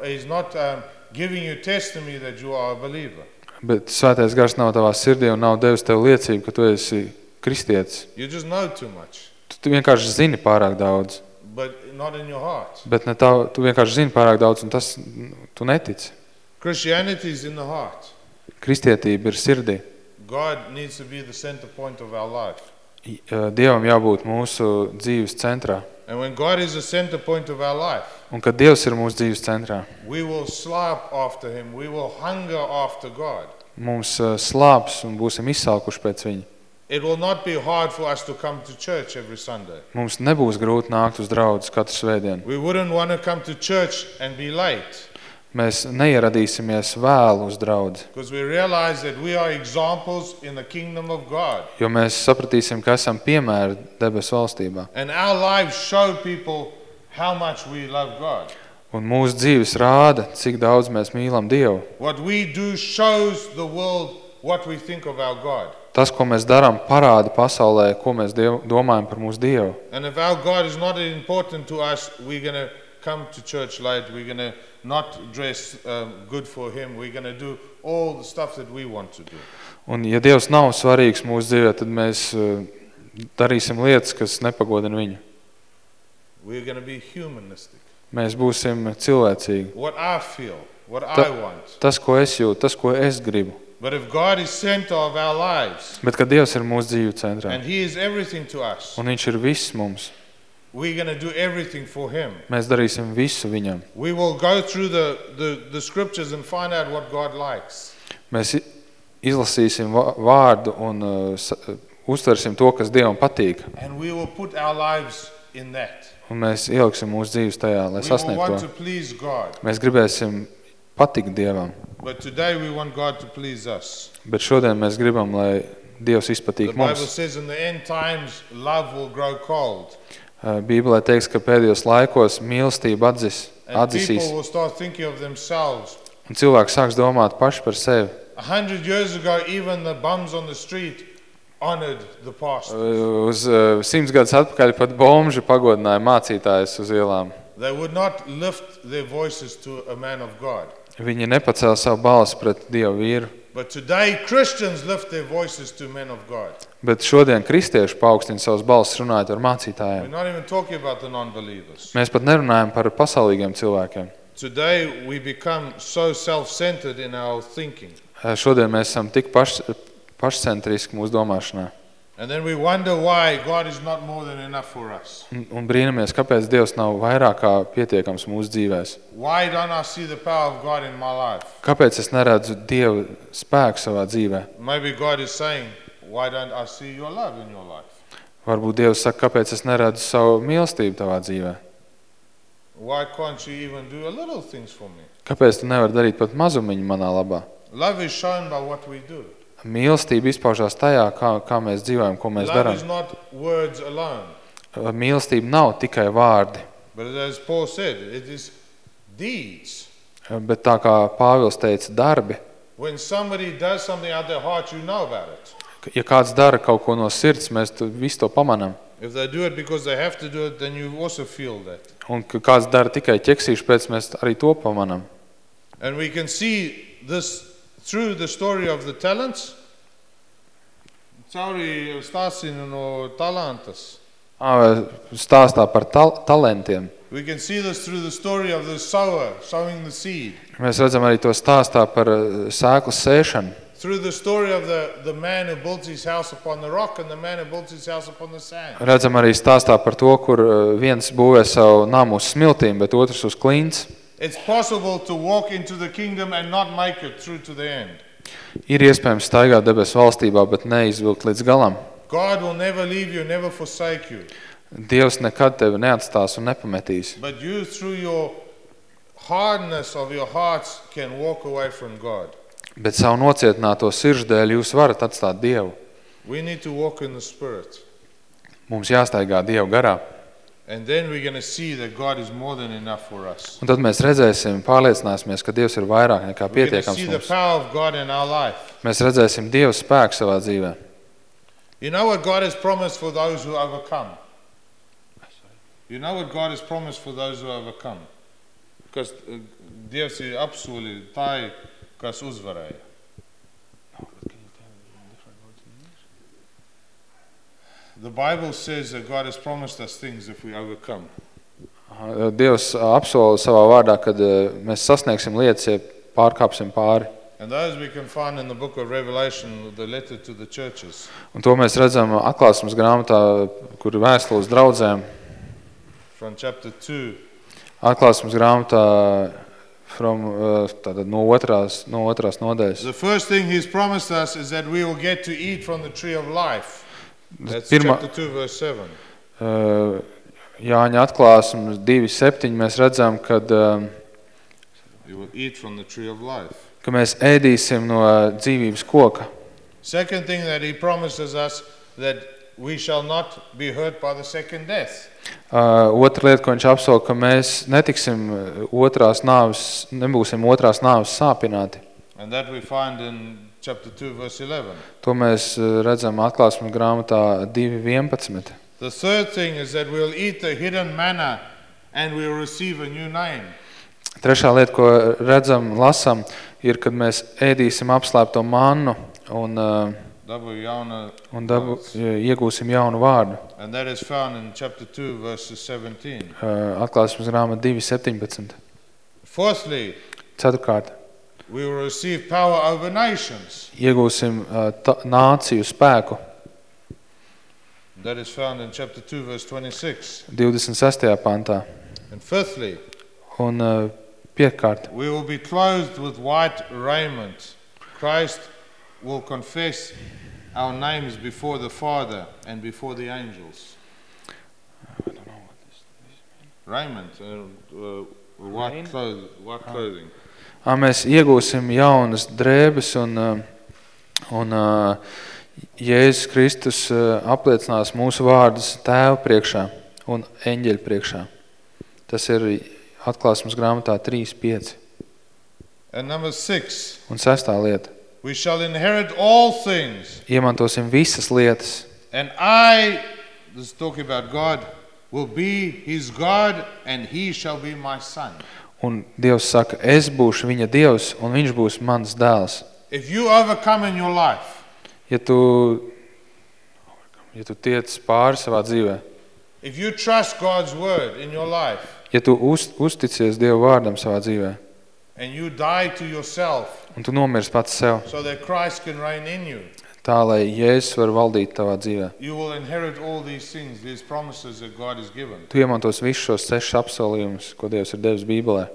[SPEAKER 3] he's not um, giving you testimony that you are a believer.
[SPEAKER 4] Bet svētais gars nav tavā sirdī un nav devis tev liecību, ka tu esi kristietis.
[SPEAKER 3] You just know too much,
[SPEAKER 4] Tu, tu vienkārši zini pārāk daudz.
[SPEAKER 3] but not in your heart.
[SPEAKER 4] Bet ne tā, tu vienkārši zini pārāk daudz un tas tu netici.
[SPEAKER 3] Christianity is in the heart.
[SPEAKER 4] Kristietība ir sirdī.
[SPEAKER 3] God needs to be the center point of our life.
[SPEAKER 4] Uh, Dievam jābūt mūsu dzīves centrā.
[SPEAKER 3] And when God is the center point of our life,
[SPEAKER 4] Un kad Dievs ir mūsu dzīves centrā,
[SPEAKER 3] we will slap after Him. We will hunger after God.
[SPEAKER 4] mums uh, slāps un būsim izsalkuši pēc viņa.
[SPEAKER 3] It will not be hard for us to come to church every Sunday.
[SPEAKER 4] Mums nebūs grūti nākt uz draudz katru svētdienu.
[SPEAKER 3] We wouldn't want to come to church and be late
[SPEAKER 4] Mēs neieradīsimies vēlu uz draudzi, jo mēs sapratīsim, ka esam piemēri debesu valstībā. Un mūsu dzīves rāda, cik daudz mēs mīlam Dievu. Tas, ko mēs darām, parāda pasaulē, ko mēs diev, domājam par mūsu Dievu.
[SPEAKER 3] And if our God is not important to us, we're going to come to church late. We're going to not dress um, good for Him. We're going to do all the stuff that we want to do.
[SPEAKER 4] Un, ja Dievs nav svarīgs mūsu dzīvē, tad mēs uh, darīsim lietas, kas nepagodina viņu.
[SPEAKER 3] We're going to be humanistic.
[SPEAKER 4] Mēs būsim cilvēcīgi.
[SPEAKER 3] What I feel, what
[SPEAKER 4] Ta-
[SPEAKER 3] I want.
[SPEAKER 4] Tas, ko es jūtu, tas, ko es gribu.
[SPEAKER 3] But if God is center of our lives
[SPEAKER 4] Bet, kad Dievs ir mūsu dzīves centrā,
[SPEAKER 3] and He is everything to us,
[SPEAKER 4] un Viņš ir viss mums,
[SPEAKER 3] we're going to do everything for Him.
[SPEAKER 4] mēs darīsim visu Viņam.
[SPEAKER 3] We will go through the, the, the scriptures and find out what God likes.
[SPEAKER 4] Mēs i- izlasīsim vā- vārdu un uh, sa- uh, uztversim to, kas Dievam patīk.
[SPEAKER 3] And we will put our lives in that.
[SPEAKER 4] Un mēs ieliksim mūsu dzīves tajā, lai
[SPEAKER 3] We will
[SPEAKER 4] sasniegtu
[SPEAKER 3] want to
[SPEAKER 4] to.
[SPEAKER 3] please God.
[SPEAKER 4] Mēs gribēsim patikt Dievam,
[SPEAKER 3] But today we want God to please us.
[SPEAKER 4] bet šodien mēs gribam, lai Dievs
[SPEAKER 3] The
[SPEAKER 4] izpatīk
[SPEAKER 3] Bible
[SPEAKER 4] mums.
[SPEAKER 3] says in the end times, love will grow cold.
[SPEAKER 4] Bībelē teiks, ka pēdējos laikos mīlestība atzis, atzisīs, un cilvēks sāks domāt paši par sevi. Uz simts gadus atpakaļ pat bomži pagodināja mācītājus uz ielām. Viņi nepacēla savu balsi pret Dievu vīru.
[SPEAKER 3] But today, Christians lift their voices to men of God.
[SPEAKER 4] Bet šodien kristieši paaugstina savus balsis runājot ar
[SPEAKER 3] We're
[SPEAKER 4] mācītājiem.
[SPEAKER 3] not even talking about the non believers.
[SPEAKER 4] Mēs pat nerunājam par pasaulīgiem cilvēkiem.
[SPEAKER 3] Today, we become so self centered in our thinking.
[SPEAKER 4] Uh, Šodien mēs esam tik paš, pašcentriski mūsu domāšanā.
[SPEAKER 3] And then we wonder why God is not more than enough for us.
[SPEAKER 4] Un, un brīnamies, kāpēc Dievs nav vairāk kā pietiekams mūsu dzīvēs.
[SPEAKER 3] Why don't I see the power of God in my life?
[SPEAKER 4] Kāpēc es neredzu Dieva spēku savā dzīvē?
[SPEAKER 3] Maybe God is saying, Why don't I see your love in your life?
[SPEAKER 4] Varbūt Dievs saka, kāpēc es neredzu savu mīlestību tavā dzīvē?
[SPEAKER 3] Why can't you even do a little things for me?
[SPEAKER 4] Kāpēc tu nevari darīt pat mazumiņu manā labā?
[SPEAKER 3] Love is shown by what we do.
[SPEAKER 4] Mīlestība izpaužās tajā, kā, kā mēs dzīvojam, ko mēs darām.
[SPEAKER 3] alone.
[SPEAKER 4] Mīlestība nav tikai vārdi,
[SPEAKER 3] But as Paul said, it is deeds.
[SPEAKER 4] bet tā kā Pāvils teica, darbi.
[SPEAKER 3] Heart, you know.
[SPEAKER 4] Ja kāds dara kaut ko no sirds, mēs tu, visu to pamanām.
[SPEAKER 3] If they do it because they have to do it, then you also feel that.
[SPEAKER 4] Un kāds dara tikai ķeksīšu pēc, mēs arī to pamanām.
[SPEAKER 3] And we can see this through the story of the talents. Cauri stāstinu no talantas.
[SPEAKER 4] Stāstā par tal talantiem.
[SPEAKER 3] We can see this through the story of the sower sowing the seed.
[SPEAKER 4] Mēs redzam arī to stāstā par eh, sēklas sēšanu.
[SPEAKER 3] Through the story of the, the man who built his house upon the rock and the man who built his house upon the sand.
[SPEAKER 4] Redzam arī stāstā par to, kur eh, viens būvē savu namu uz smiltīm, bet otrs uz klints.
[SPEAKER 3] It's possible to walk into the kingdom and not make it through to the end.
[SPEAKER 4] Ir iespējams staigāt debesu valstībā, bet neizvilkt līdz galam.
[SPEAKER 3] God will never leave you, never forsake you.
[SPEAKER 4] Dievs nekad tevi neatstās un nepametīs.
[SPEAKER 3] But you, through your hardness of your hearts, can walk away from God.
[SPEAKER 4] Bet savu nocietināto sirdžu dēļ jūs varat atstāt Dievu.
[SPEAKER 3] We need to walk in the Spirit.
[SPEAKER 4] Mums jāstaigā Dievu garā. Un tad mēs redzēsim, pārliecināsimies, ka Dievs ir vairāk nekā pietiekams
[SPEAKER 3] see the
[SPEAKER 4] mums.
[SPEAKER 3] power of God in our life.
[SPEAKER 4] Mēs redzēsim Dieva spēku savā dzīvē.
[SPEAKER 3] You know what God has promised for those who overcome? You know what God has promised for those who overcome? Kas uh, Dievs ir apsolījis tai, kas uzvarēja. The Bible says that God has promised us things if we overcome.
[SPEAKER 4] Aha, Dievs apsola savā vārdā, kad eh, mēs sasniegsim lietas, ja pārkāpsim pāri.
[SPEAKER 3] And those we can find in the book of Revelation, the letter to the churches.
[SPEAKER 4] Un to mēs redzam atklāsmes grāmatā, kur ir vēstules draudzēm.
[SPEAKER 3] From chapter 2,
[SPEAKER 4] Atklāsmes grāmatā from, eh, tātad no, otrās, no otrās nodaļas.
[SPEAKER 3] the first thing he's promised us is that we will get to eat from the tree of life.
[SPEAKER 4] Pirmā,
[SPEAKER 3] chapter 2, verse 7.
[SPEAKER 4] eh, Jāņa atklāsmes 2.7 mēs redzam, kad,
[SPEAKER 3] life.
[SPEAKER 4] ka mēs ēdīsim no dzīvības koka.
[SPEAKER 3] Second thing that he promises us that we shall not be hurt by the second death.
[SPEAKER 4] Uh, otra lieta, ko viņš apsola, ka mēs netiksim uh, otrās nāves, nebūsim otrās nāves sāpināti.
[SPEAKER 3] And that we find in 2, verse 11.
[SPEAKER 4] To mēs uh, redzam atklāsmes grāmatā 2.11.
[SPEAKER 3] The third thing is that we'll eat the hidden manna and we'll receive a new name.
[SPEAKER 4] Trešā lieta, ko redzam, lasam, ir, kad mēs ēdīsim apslēpto mannu un, uh,
[SPEAKER 3] Dabu jauna
[SPEAKER 4] un dabu, iegūsim jaunu vārdu.
[SPEAKER 3] And that is found in chapter 2, verses 17.
[SPEAKER 4] Uh, Atklāsmes grāmata 2.17.
[SPEAKER 3] Fourthly,
[SPEAKER 4] Ceturkārt,
[SPEAKER 3] we will receive power over nations.
[SPEAKER 4] iegūsim uh, ta, nāciju spēku
[SPEAKER 3] That is found in chapter 2, verse 26.
[SPEAKER 4] 26. pantā.
[SPEAKER 3] And fifthly,
[SPEAKER 4] Un uh, piekārt,
[SPEAKER 3] we will be clothed with white raiment. Christ will confess our names before the Father and before the angels. I don't know what this, this raiment, uh, uh, white, clothes, white clothing.
[SPEAKER 4] Ā, mēs iegūsim jaunas drēbes un, uh, un uh, Jēzus Kristus uh, apliecinās mūsu vārdus tēva priekšā un eņģeļa priekšā. Tas ir atklāsmes grāmatā 3.5.
[SPEAKER 3] And number six,
[SPEAKER 4] Un sestā lieta.
[SPEAKER 3] we shall inherit all things.
[SPEAKER 4] Iemantosim visas lietas.
[SPEAKER 3] And I, this is talking about God, will be his God and he shall be my son.
[SPEAKER 4] Un Dievs saka, es būšu viņa Dievs un viņš būs mans dēls.
[SPEAKER 3] If you overcome in your life,
[SPEAKER 4] Ja tu, ja tu tiec pāri savā dzīvē,
[SPEAKER 3] if you trust God's word in your life,
[SPEAKER 4] ja tu uz, uzticies Dieva vārdam savā dzīvē
[SPEAKER 3] and you die to yourself
[SPEAKER 4] un tu nomirs pats sev,
[SPEAKER 3] so that Christ can reign in you,
[SPEAKER 4] tā lai Jēzus var valdīt tavā dzīvē.
[SPEAKER 3] you will inherit all these things, these promises that God has given.
[SPEAKER 4] Tu iemantos visus šos sešus apsolījumus, ko Dievs ir devis Bībelē.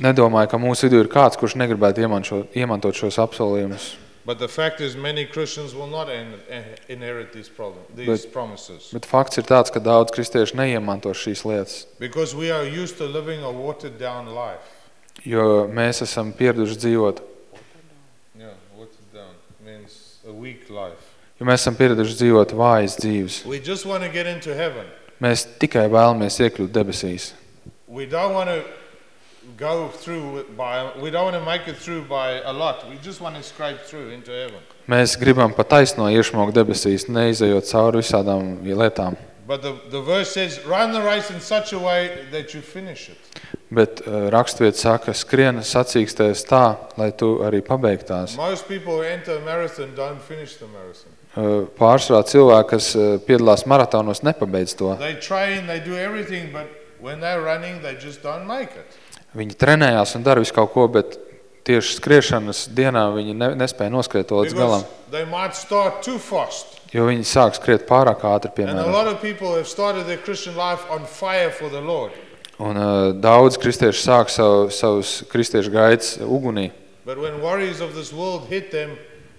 [SPEAKER 4] Nedomāju, ka mūsu vidū ir kāds, kurš negribētu ieman šo, iemantot šos apsolījumus.
[SPEAKER 3] But the fact is, many Christians will not in- inherit these, problem, these
[SPEAKER 4] But-
[SPEAKER 3] promises
[SPEAKER 4] Bet fakts ir tāds, ka daudz kristieši neiemanto šīs lietas,
[SPEAKER 3] because we are used to living a watered down life.
[SPEAKER 4] Jo mēs esam pieraduši dzīvot, jo mēs esam pieraduši dzīvot vājas dzīves.
[SPEAKER 3] We just want to get into heaven.
[SPEAKER 4] Mēs tikai vēlamies iekļūt debesīs.
[SPEAKER 3] We don't want to go through by, we don't want to make it through by a lot. We just want to scrape through into heaven.
[SPEAKER 4] Mēs gribam pa taisno iešmokt debesīs, neizejot cauri visādām lietām.
[SPEAKER 3] But the, the verse says, run the race in such a way that you finish it.
[SPEAKER 4] Bet uh, rakstvieta saka, skrien sacīkstēs tā, lai tu arī pabeigtās.
[SPEAKER 3] Most people enter marathon don't finish the marathon.
[SPEAKER 4] Uh, Pārsvarā cilvēki, kas uh, piedalās maratonos, nepabeidz to.
[SPEAKER 3] They train, they do everything, but when they're running, they just don't make it.
[SPEAKER 4] Viņi trenējās un dara visu kaut ko, bet tieši skriešanas dienā viņi ne, nespēja noskriet to līdz galam,
[SPEAKER 3] they might start too fast.
[SPEAKER 4] jo viņi sāk skriet pārāk ātri,
[SPEAKER 3] And a
[SPEAKER 4] piemēram.
[SPEAKER 3] lot of people have started their Christian life on fire for the Lord.
[SPEAKER 4] Un uh, daudz kristieši sāk savu, savus kristiešu gaitas ugunī,
[SPEAKER 3] But when worries of this world hit them,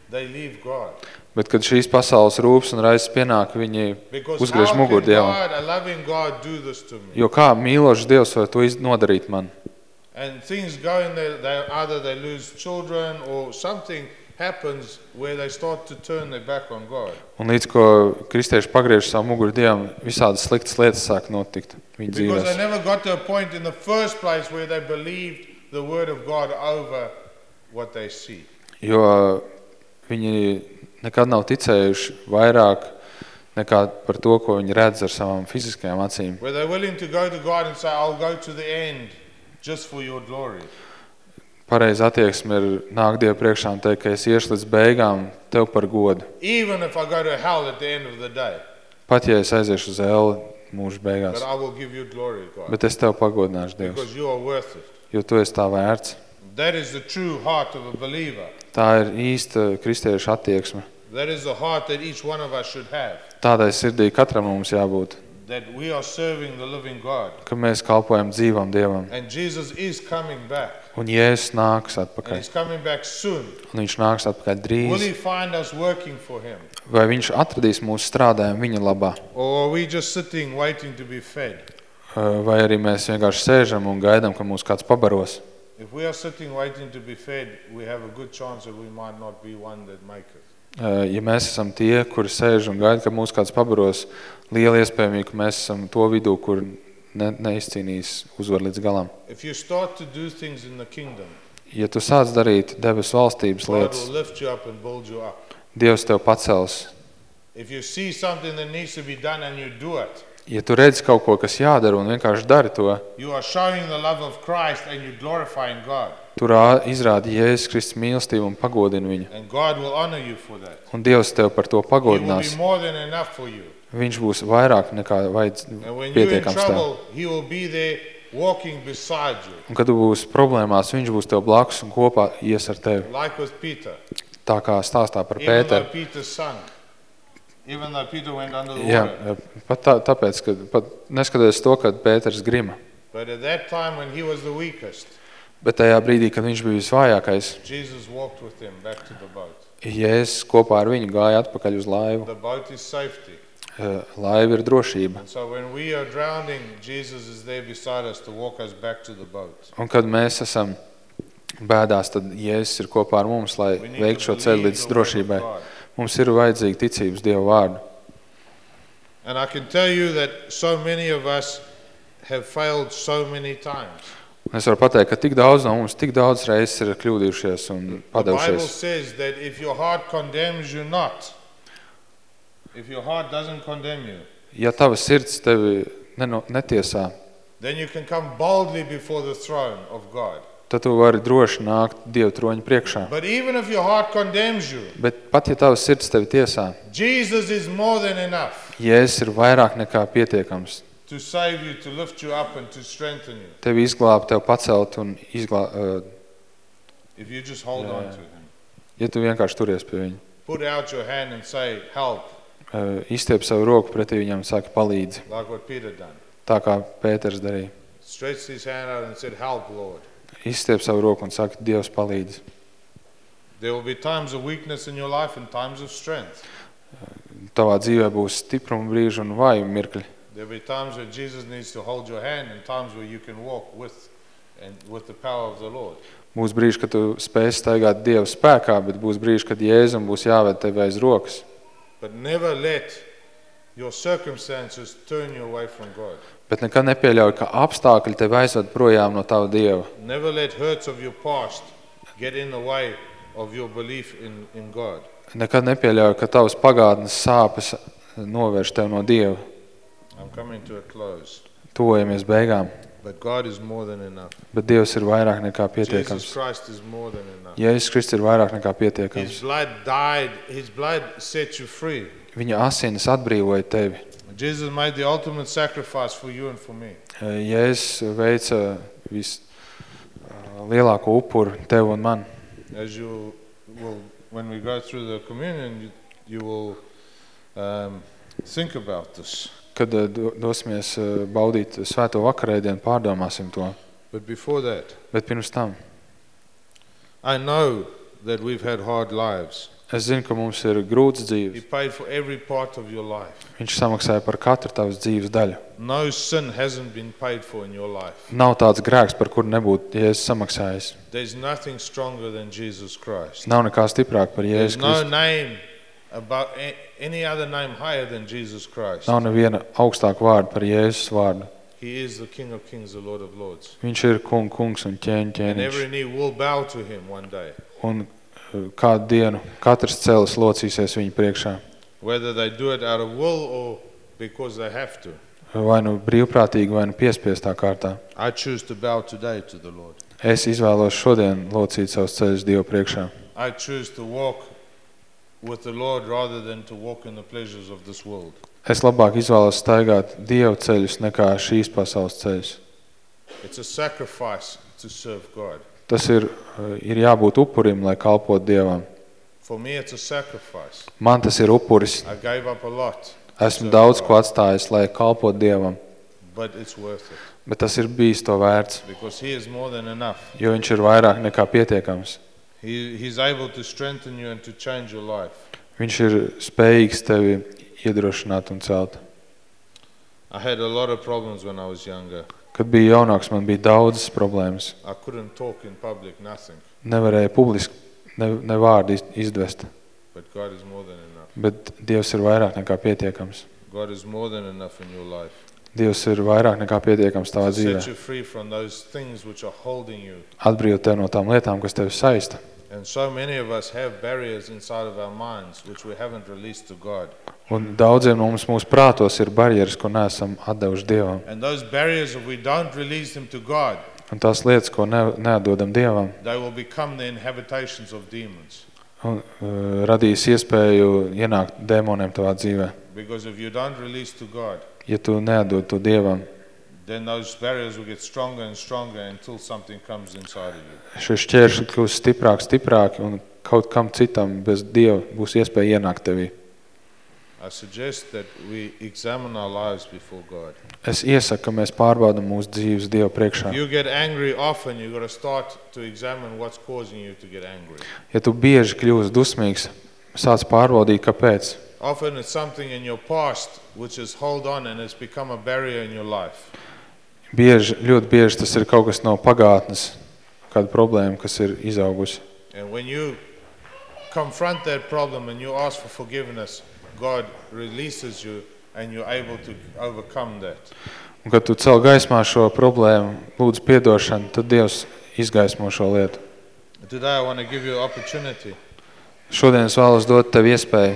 [SPEAKER 3] they leave God.
[SPEAKER 4] bet kad šīs pasaules rūps un raizes pienāk, viņi uzgriež muguru Dievam. Jo kā mīlošs Dievs var to nodarīt man?
[SPEAKER 3] And things go in there, they, either they lose children or something happens where they start to turn their back on God.
[SPEAKER 4] Un līdz ko kristieši pagriež savu muguru Dievam, visādas sliktas lietas sāk notikt viņa
[SPEAKER 3] Because they
[SPEAKER 4] dzīvēs.
[SPEAKER 3] never got to a point in the first place where they believed the word of God over what they see.
[SPEAKER 4] Jo viņi nekad nav ticējuši vairāk nekā par to, ko viņi redz ar savām fiziskajām acīm.
[SPEAKER 3] Where they're willing to go to God and say, I'll go to the end just for your glory.
[SPEAKER 4] Pareizi attieksme ir nāk Dievu priekšā un teikt, ka es iešu līdz beigām tev par godu.
[SPEAKER 3] Even if I go to hell at the end of the day.
[SPEAKER 4] Pat ja es aiziešu uz ēli mūža beigās.
[SPEAKER 3] But I will give you glory, God.
[SPEAKER 4] Bet es tev pagodināšu, Dievs,
[SPEAKER 3] Because you are worth it.
[SPEAKER 4] jo tu esi tā vērts.
[SPEAKER 3] That is the true heart of a believer.
[SPEAKER 4] Tā ir īsta kristieša attieksme.
[SPEAKER 3] That is the heart that each one of us should have.
[SPEAKER 4] Tādai sirdī katram mums jābūt,
[SPEAKER 3] That we are serving the living God.
[SPEAKER 4] ka mēs kalpojam dzīvam Dievam.
[SPEAKER 3] And Jesus is coming back.
[SPEAKER 4] Un Jēzus nāks atpakaļ.
[SPEAKER 3] he's coming back soon.
[SPEAKER 4] Un viņš nāks atpakaļ drīz.
[SPEAKER 3] he find us working for him?
[SPEAKER 4] Vai viņš atradīs mūsu strādājumu viņa labā?
[SPEAKER 3] Or are we just sitting waiting to be fed?
[SPEAKER 4] Vai arī mēs vienkārši sēžam un gaidām, ka mūs kāds pabaros?
[SPEAKER 3] If we are sitting waiting to be fed, we have a good chance that we might not be one that make it.
[SPEAKER 4] Ja mēs esam tie, kuri sēž un gaida, ka mūs kāds pabaros, liela iespējamība, ka mēs esam to vidū, kur ne, neizcīnīs uzvar līdz galam.
[SPEAKER 3] If you start to do things in the kingdom,
[SPEAKER 4] Ja tu sāc darīt debesu valstības lietas. Dievs tev pacels.
[SPEAKER 3] If you see something that needs to be done and you do it,
[SPEAKER 4] Ja tu redzi kaut ko, kas jādara un vienkārši dari to, ā- izrādi Jēzus Kristus mīlestību un pagodini viņu. Un Dievs tev par to pagodinās. Viņš būs vairāk nekā vajadz pietiekams tev. Un kad tu būsi problēmās, viņš būs tev blakus un kopā ies ar tevi.
[SPEAKER 3] Like.
[SPEAKER 4] Tā kā stāstā par Pēteru. Jā, pat tā, tāpēc, ka pat neskatoties to, kad Pēters grima. Bet tajā brīdī, kad viņš bija visvājākais. Jēzus kopā ar viņu gāja atpakaļ uz laivu. Eh, Laiva ir drošība.
[SPEAKER 3] So drowning.
[SPEAKER 4] Un kad mēs esam bēdās, tad Jēzus ir kopā ar mums, lai veiktu šo ceļu līdz drošībai. Mums ir vajadzīga ticības Dieva vārdu.
[SPEAKER 3] And I can tell you that so many of us have failed so many times.
[SPEAKER 4] Es varu pateikt, ka tik daudz no mums, tik daudz reizes ir kļūdījušies un
[SPEAKER 3] The Bible
[SPEAKER 4] padevušies.
[SPEAKER 3] says that if your heart condemns you not, if your heart doesn't condemn you,
[SPEAKER 4] Ja tava sirds tevi neno- netiesā,
[SPEAKER 3] then you can come boldly before the throne of God.
[SPEAKER 4] tad tu vari droši nākt Dieva troņa priekšā.
[SPEAKER 3] But even if your heart condemns you,
[SPEAKER 4] Bet pat ja tavs sirds tevi tiesā,
[SPEAKER 3] Jesus is more than enough
[SPEAKER 4] Jēzus ir vairāk nekā pietiekams.
[SPEAKER 3] to save you, to lift you up, and to strengthen you
[SPEAKER 4] Tevi izglābt, tev pacelt un izglābt,
[SPEAKER 3] if you just hold on to Him.
[SPEAKER 4] ja tu vienkārši turies pie viņa.
[SPEAKER 3] Put out your hand and say, Help,
[SPEAKER 4] Izstiep savu roku pretī viņam un saka palīdzi. Tā kā Pēters darīja. Izstiep savu roku un saka, Dievs palīdzi.
[SPEAKER 3] There will be times of weakness in your life and times of strength.
[SPEAKER 4] Tavā dzīvē būs stipruma brīži un vājuma mirkļi.
[SPEAKER 3] There will be times where Jesus needs to hold your hand and times where you can walk with and with the power of the Lord.
[SPEAKER 4] Būs brīži, kad tu spēsi staigāt Dieva spēkā, bet būs brīži, kad Jēzum būs jāved tevi aiz rokas.
[SPEAKER 3] But never let your circumstances turn you away from God.
[SPEAKER 4] Bet nekad nepieļauj, ka apstākļi tevi aizved projām no tava Dieva.
[SPEAKER 3] Never let hurts of your past get in the way of your belief in, in God.
[SPEAKER 4] Nekad nepieļauj, ka tavas pagātnes sāpes novērš tevi no Dieva.
[SPEAKER 3] I'm coming to a close.
[SPEAKER 4] Tuvojamies beigām,
[SPEAKER 3] But God is more than enough.
[SPEAKER 4] bet Dievs ir vairāk nekā
[SPEAKER 3] Jesus
[SPEAKER 4] pietiekams.
[SPEAKER 3] Christ is more than enough.
[SPEAKER 4] Jēzus Kristus ir vairāk nekā
[SPEAKER 3] His
[SPEAKER 4] pietiekams.
[SPEAKER 3] blood died, His blood set you free.
[SPEAKER 4] Viņa asinis atbrīvoja tevi.
[SPEAKER 3] Jesus made the ultimate sacrifice for you and for me.
[SPEAKER 4] Jēzus veica vislielāko upuru tev un man.
[SPEAKER 3] As you will, when we go through the communion, you, you will um, think about this.
[SPEAKER 4] Kad eh, do- dosimies eh, baudīt svēto vakarēdienu, pārdomāsim to.
[SPEAKER 3] But before that,
[SPEAKER 4] Bet pirms tam,
[SPEAKER 3] I know that we've had hard lives.
[SPEAKER 4] es zinu, ka mums ir grūts
[SPEAKER 3] He
[SPEAKER 4] dzīves.
[SPEAKER 3] paid for every part of your life.
[SPEAKER 4] Viņš samaksāja par katru tavas dzīves daļu.
[SPEAKER 3] No sin hasn't been paid for in your life.
[SPEAKER 4] Nav tāds grēks, par kuru nebūtu Jēzus samaksājis.
[SPEAKER 3] There's nothing stronger than Jesus Christ.
[SPEAKER 4] Nav nekā stiprāk par Jēzus
[SPEAKER 3] no
[SPEAKER 4] Kristu.
[SPEAKER 3] name about any other name higher than Jesus Christ.
[SPEAKER 4] Nav neviena augstāka vārda par Jēzus vārdu.
[SPEAKER 3] He is the King of Kings, the Lord of Lords.
[SPEAKER 4] Viņš ir kung, kungs un ķēņ
[SPEAKER 3] And
[SPEAKER 4] ķēniņš.
[SPEAKER 3] every knee will bow to him one day.
[SPEAKER 4] Un eh, kādu dienu katrs cēlis locīsies viņa priekšā.
[SPEAKER 3] Whether they do it out of will or because they have to.
[SPEAKER 4] Vai nu brīvprātīgi, vai nu piespiestā kārtā.
[SPEAKER 3] I choose to bow today to the Lord.
[SPEAKER 4] Es izvēlos šodien locīt savus ceļus Dievu priekšā.
[SPEAKER 3] I choose to walk with the Lord rather than to walk in the pleasures of this world.
[SPEAKER 4] Es labāk izvēlos staigāt Dievu ceļus nekā šīs pasaules ceļus.
[SPEAKER 3] It's a sacrifice to serve God.
[SPEAKER 4] Tas ir, eh, ir jābūt upurim, lai kalpot Dievam.
[SPEAKER 3] For me, it's a sacrifice.
[SPEAKER 4] Man tas ir upuris.
[SPEAKER 3] I gave up a lot,
[SPEAKER 4] Esmu daudz ko atstājis, lai kalpot Dievam.
[SPEAKER 3] but it's worth it
[SPEAKER 4] Bet tas ir bijis to vērts,
[SPEAKER 3] because He is more than enough.
[SPEAKER 4] jo viņš ir vairāk nekā pietiekams.
[SPEAKER 3] He, he's able to strengthen you and to change your life.
[SPEAKER 4] Viņš ir spējīgs tevi iedrošināt un celt.
[SPEAKER 3] I had a lot of problems when I was younger.
[SPEAKER 4] Kad biju jaunāks, man bija daudzas problēmas.
[SPEAKER 3] I couldn't talk in public, nothing.
[SPEAKER 4] Nevarēju publiski ne, ne vārdu iz- izdvest.
[SPEAKER 3] But God is more than enough.
[SPEAKER 4] Bet Dievs ir vairāk nekā pietiekams.
[SPEAKER 3] God is more than enough in your life.
[SPEAKER 4] Dievs ir vairāk nekā pietiekams tavā dzīvē. Atbrīvot tevi no tām lietām, kas tevi saista.
[SPEAKER 3] And so many of us have barriers inside of our minds which we haven't released to God.
[SPEAKER 4] Un daudziem mums mūsu prātos ir barjeras, ko neesam atdevuši Dievam.
[SPEAKER 3] And those barriers, if we don't release them to God,
[SPEAKER 4] Un tās lietas, ko ne, neatdodam Dievam,
[SPEAKER 3] they will become the inhabitations of demons.
[SPEAKER 4] un, uh, radīs iespēju ienākt dēmoniem tavā dzīvē.
[SPEAKER 3] Because if you don't release to God,
[SPEAKER 4] Ja tu neatdod to Dievam,
[SPEAKER 3] then those barriers will get stronger and stronger until something comes inside of you.
[SPEAKER 4] šie šķēršļi kļūs stiprāki, stiprāki, un kaut kam citam bez Dieva būs iespēja ienākt tevī.
[SPEAKER 3] I suggest that we examine our lives before God.
[SPEAKER 4] Es iesaku, ka mēs pārbaudam mūsu dzīves Dievu priekšā.
[SPEAKER 3] You get angry often, you've got to start to examine what's causing you to get angry.
[SPEAKER 4] Ja tu bieži kļūsi dusmīgs, sāc pārbaudīt, kāpēc.
[SPEAKER 3] Often it's something in your past which has hold on and has become a barrier in your life.
[SPEAKER 4] Bieži, ļoti bieži tas ir kaut kas no pagātnes, kāda problēma, kas ir izaugusi.
[SPEAKER 3] And when you confront that problem and you ask for forgiveness, God releases you and you're able to overcome that.
[SPEAKER 4] Un, kad tu cel gaismā šo problēmu, lūdzu piedošanu, tad Dievs izgaismo šo lietu.
[SPEAKER 3] Today I want to give you an opportunity,
[SPEAKER 4] Šodien es vēlos dot tev iespēju,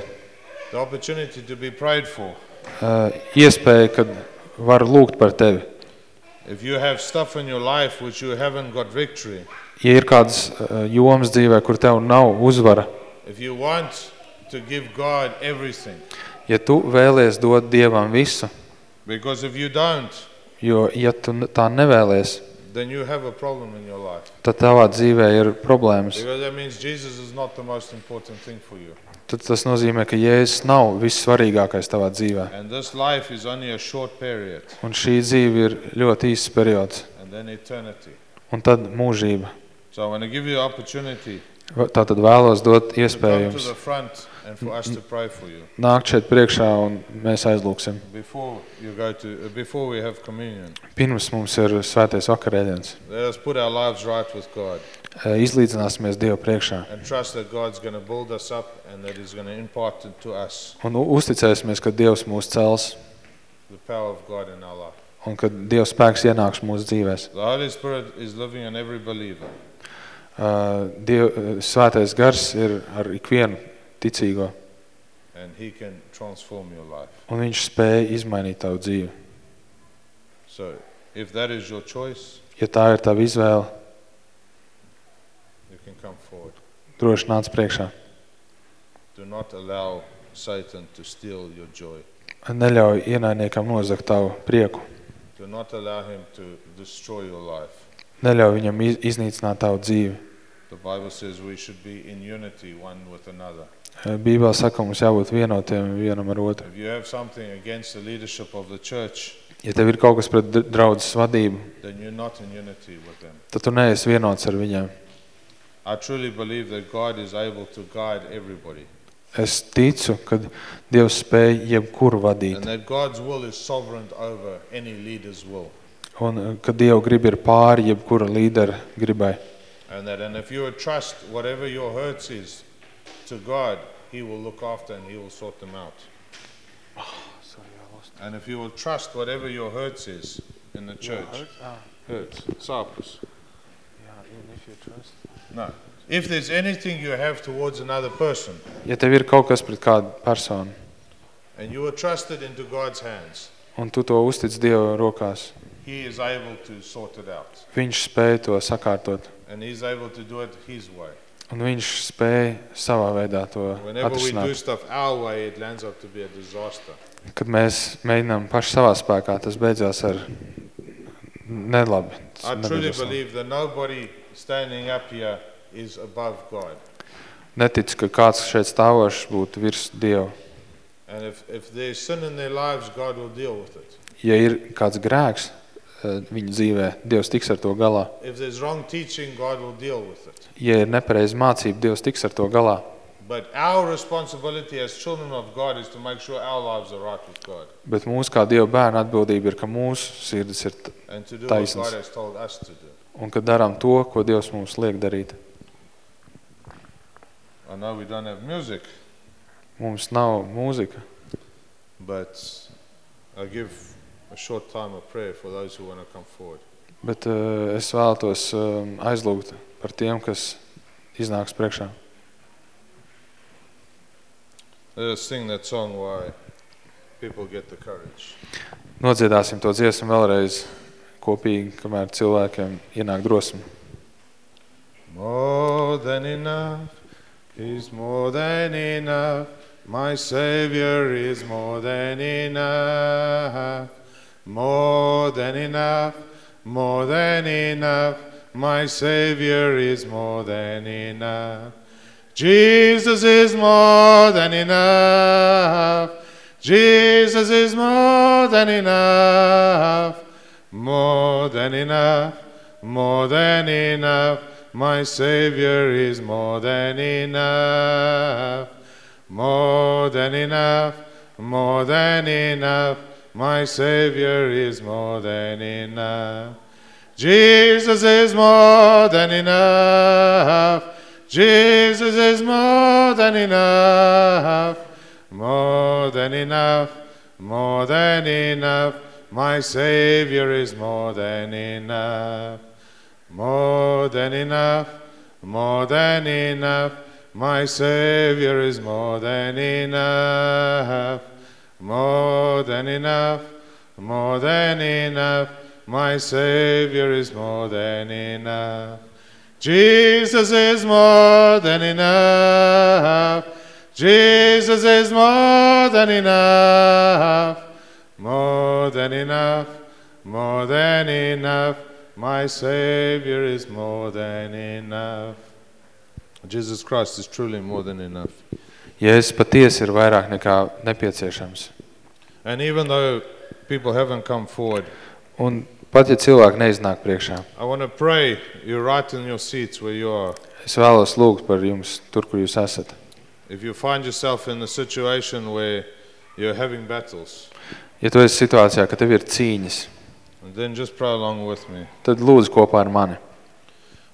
[SPEAKER 3] the opportunity to be prayed for.
[SPEAKER 4] uh, iespēju, kad varu lūgt par tevi.
[SPEAKER 3] If you have stuff in your life which you haven't got victory,
[SPEAKER 4] Ja ir kādas uh, jomas dzīvē, kur tev nav uzvara,
[SPEAKER 3] if you want to give God everything,
[SPEAKER 4] ja tu vēlies dot Dievam visu,
[SPEAKER 3] because if you don't,
[SPEAKER 4] jo ja tu tā nevēlies,
[SPEAKER 3] then you have a problem in your life.
[SPEAKER 4] tad tavā dzīvē ir problēmas.
[SPEAKER 3] Because that means Jesus is not the most important thing for you.
[SPEAKER 4] Tad tas nozīmē, ka Jēzus nav vissvarīgākais tavā dzīvē. Un šī dzīve ir ļoti īsts periods. Un tad mūžība.
[SPEAKER 3] So
[SPEAKER 4] Tātad vēlos dot iespēju jums
[SPEAKER 3] you
[SPEAKER 4] nākt šeit priekšā un mēs aizlūksim.
[SPEAKER 3] uh.
[SPEAKER 4] Pirms mums ir svētais vakarēdiens. Eh, Izlīdzināsimies Dievu priekšā
[SPEAKER 3] and trust that God's going to build us up and that He's going to impart it to us
[SPEAKER 4] un uzticēsimies, ka Dievs mūs cels un ka Dieva spēks ienāks mūsu dzīvēs.
[SPEAKER 3] The Holy Spirit is living in every believer.
[SPEAKER 4] Uh, Diev, uh, svētais gars ir ar ikvienu ticīgo,
[SPEAKER 3] and he can transform your life.
[SPEAKER 4] un viņš spēja izmainīt tavu dzīvi.
[SPEAKER 3] So, if that is your choice,
[SPEAKER 4] Ja tā ir tava izvēle,
[SPEAKER 3] can come forward.
[SPEAKER 4] droši nāc priekšā.
[SPEAKER 3] Do not allow Satan to steal your joy.
[SPEAKER 4] Neļauj ienaidniekam nozagt tavu prieku.
[SPEAKER 3] Do not allow him to destroy your life.
[SPEAKER 4] Neļauj viņam iz- iznīcināt tavu dzīvi.
[SPEAKER 3] The Bible says we should be in unity one with another.
[SPEAKER 4] Uh, Bībelē saka, mums jābūt vienotiem vienam ar otru.
[SPEAKER 3] If you have something against the leadership of the church,
[SPEAKER 4] Ja tev ir kaut kas pret dr- draudzes vadību,
[SPEAKER 3] then you're not in unity with them.
[SPEAKER 4] tad tu neesi vienots ar viņiem.
[SPEAKER 3] I truly believe that God is able to guide everybody
[SPEAKER 4] Es ticu, ka Dievs spēj jebkuru vadīt,
[SPEAKER 3] and that God's will is sovereign over any leader's will.
[SPEAKER 4] un uh, ka Dieva grib ir pāri jebkura līdera gribai.
[SPEAKER 3] And that, and if you would trust whatever your hurts is to God, He will look after and He will sort them out. Sorry, I lost. And if you will trust whatever your hurts is in the church, hurts, Cyprus. No. If there's anything you have towards another person,
[SPEAKER 4] Ja tev ir kaut kas pret kādu personu,
[SPEAKER 3] and you will trust it into God's hands,
[SPEAKER 4] un tu to uztic Dieva rokās,
[SPEAKER 3] He is able to sort it out,
[SPEAKER 4] Viņš spēja to sakārtot,
[SPEAKER 3] and He's able to do it His way.
[SPEAKER 4] un Viņš spēja savā veidā to
[SPEAKER 3] Whenever we do
[SPEAKER 4] atrisināt.
[SPEAKER 3] stuff our way, it lands up to be a disaster.
[SPEAKER 4] Kad mēs mēģinām paši savā spēkā, tas beidzās ar nelabi. Tas
[SPEAKER 3] I truly
[SPEAKER 4] nebeidzās labi.
[SPEAKER 3] believe that nobody standing up here is above God.
[SPEAKER 4] Neticu, ka kāds šeit stāvošs būtu virs Dieva.
[SPEAKER 3] And if, if there's sin in their lives, God will deal with it.
[SPEAKER 4] Ja ir kāds grēks eh, viņa dzīvē, Dievs tiks ar to galā.
[SPEAKER 3] If there's wrong teaching, God will deal with it.
[SPEAKER 4] Ja ir nepareiza mācība, Dievs tiks ar to galā.
[SPEAKER 3] But our responsibility as children of God is to make sure our lives are right with God
[SPEAKER 4] Bet mūsu kā Dieva bērna atbildība ir, ka mūsu sirdis ir t-
[SPEAKER 3] and to do what. God has told us to do.
[SPEAKER 4] Un ka darām to, ko Dievs mums liek darīt.
[SPEAKER 3] I know we don't have music,
[SPEAKER 4] Mums nav mūzika,
[SPEAKER 3] but I give a short time of prayer for those who want to come forward.
[SPEAKER 4] bet uh, es vēlētos um, aizlūgt par tiem, kas iznāks priekšā.
[SPEAKER 3] Let us sing that song why people get the courage.
[SPEAKER 4] Nodziedāsim to dziesmu vēlreiz kopīgi, kamēr cilvēkiem ienāk drosme.
[SPEAKER 3] More than enough is more than enough. My Savior is more than enough. More than enough, more than enough. My Savior is more than enough. Jesus is more than enough. Jesus is more than enough. More than enough, more than enough. My Savior is more than enough. More than enough, more than enough. My Savior is more than enough. Jesus is more than enough. Jesus is more than enough. More than enough, more than enough. My Savior is more than enough. More than enough, more than enough. My Savior is more than enough. More than enough, more than enough. My Savior is more than enough. Jesus is more than enough. Jesus is more than enough. More than enough, more than enough. My Savior is more than enough. Jesus Christ is truly more than enough.
[SPEAKER 4] Jēzus patiesi ir vairāk nekā nepieciešams.
[SPEAKER 3] And even though people haven't come forward,
[SPEAKER 4] Un Pat ja cilvēki neiznāk priekšā.
[SPEAKER 3] I want to pray you're right in your seats where you are.
[SPEAKER 4] Es vēlos lūgt par jums tur, kur jūs esat.
[SPEAKER 3] If you find yourself in a situation where you're having battles,
[SPEAKER 4] Ja tu esi situācijā, ka tev ir cīņas,
[SPEAKER 3] then just pray along with me.
[SPEAKER 4] tad lūdzu kopā ar mani.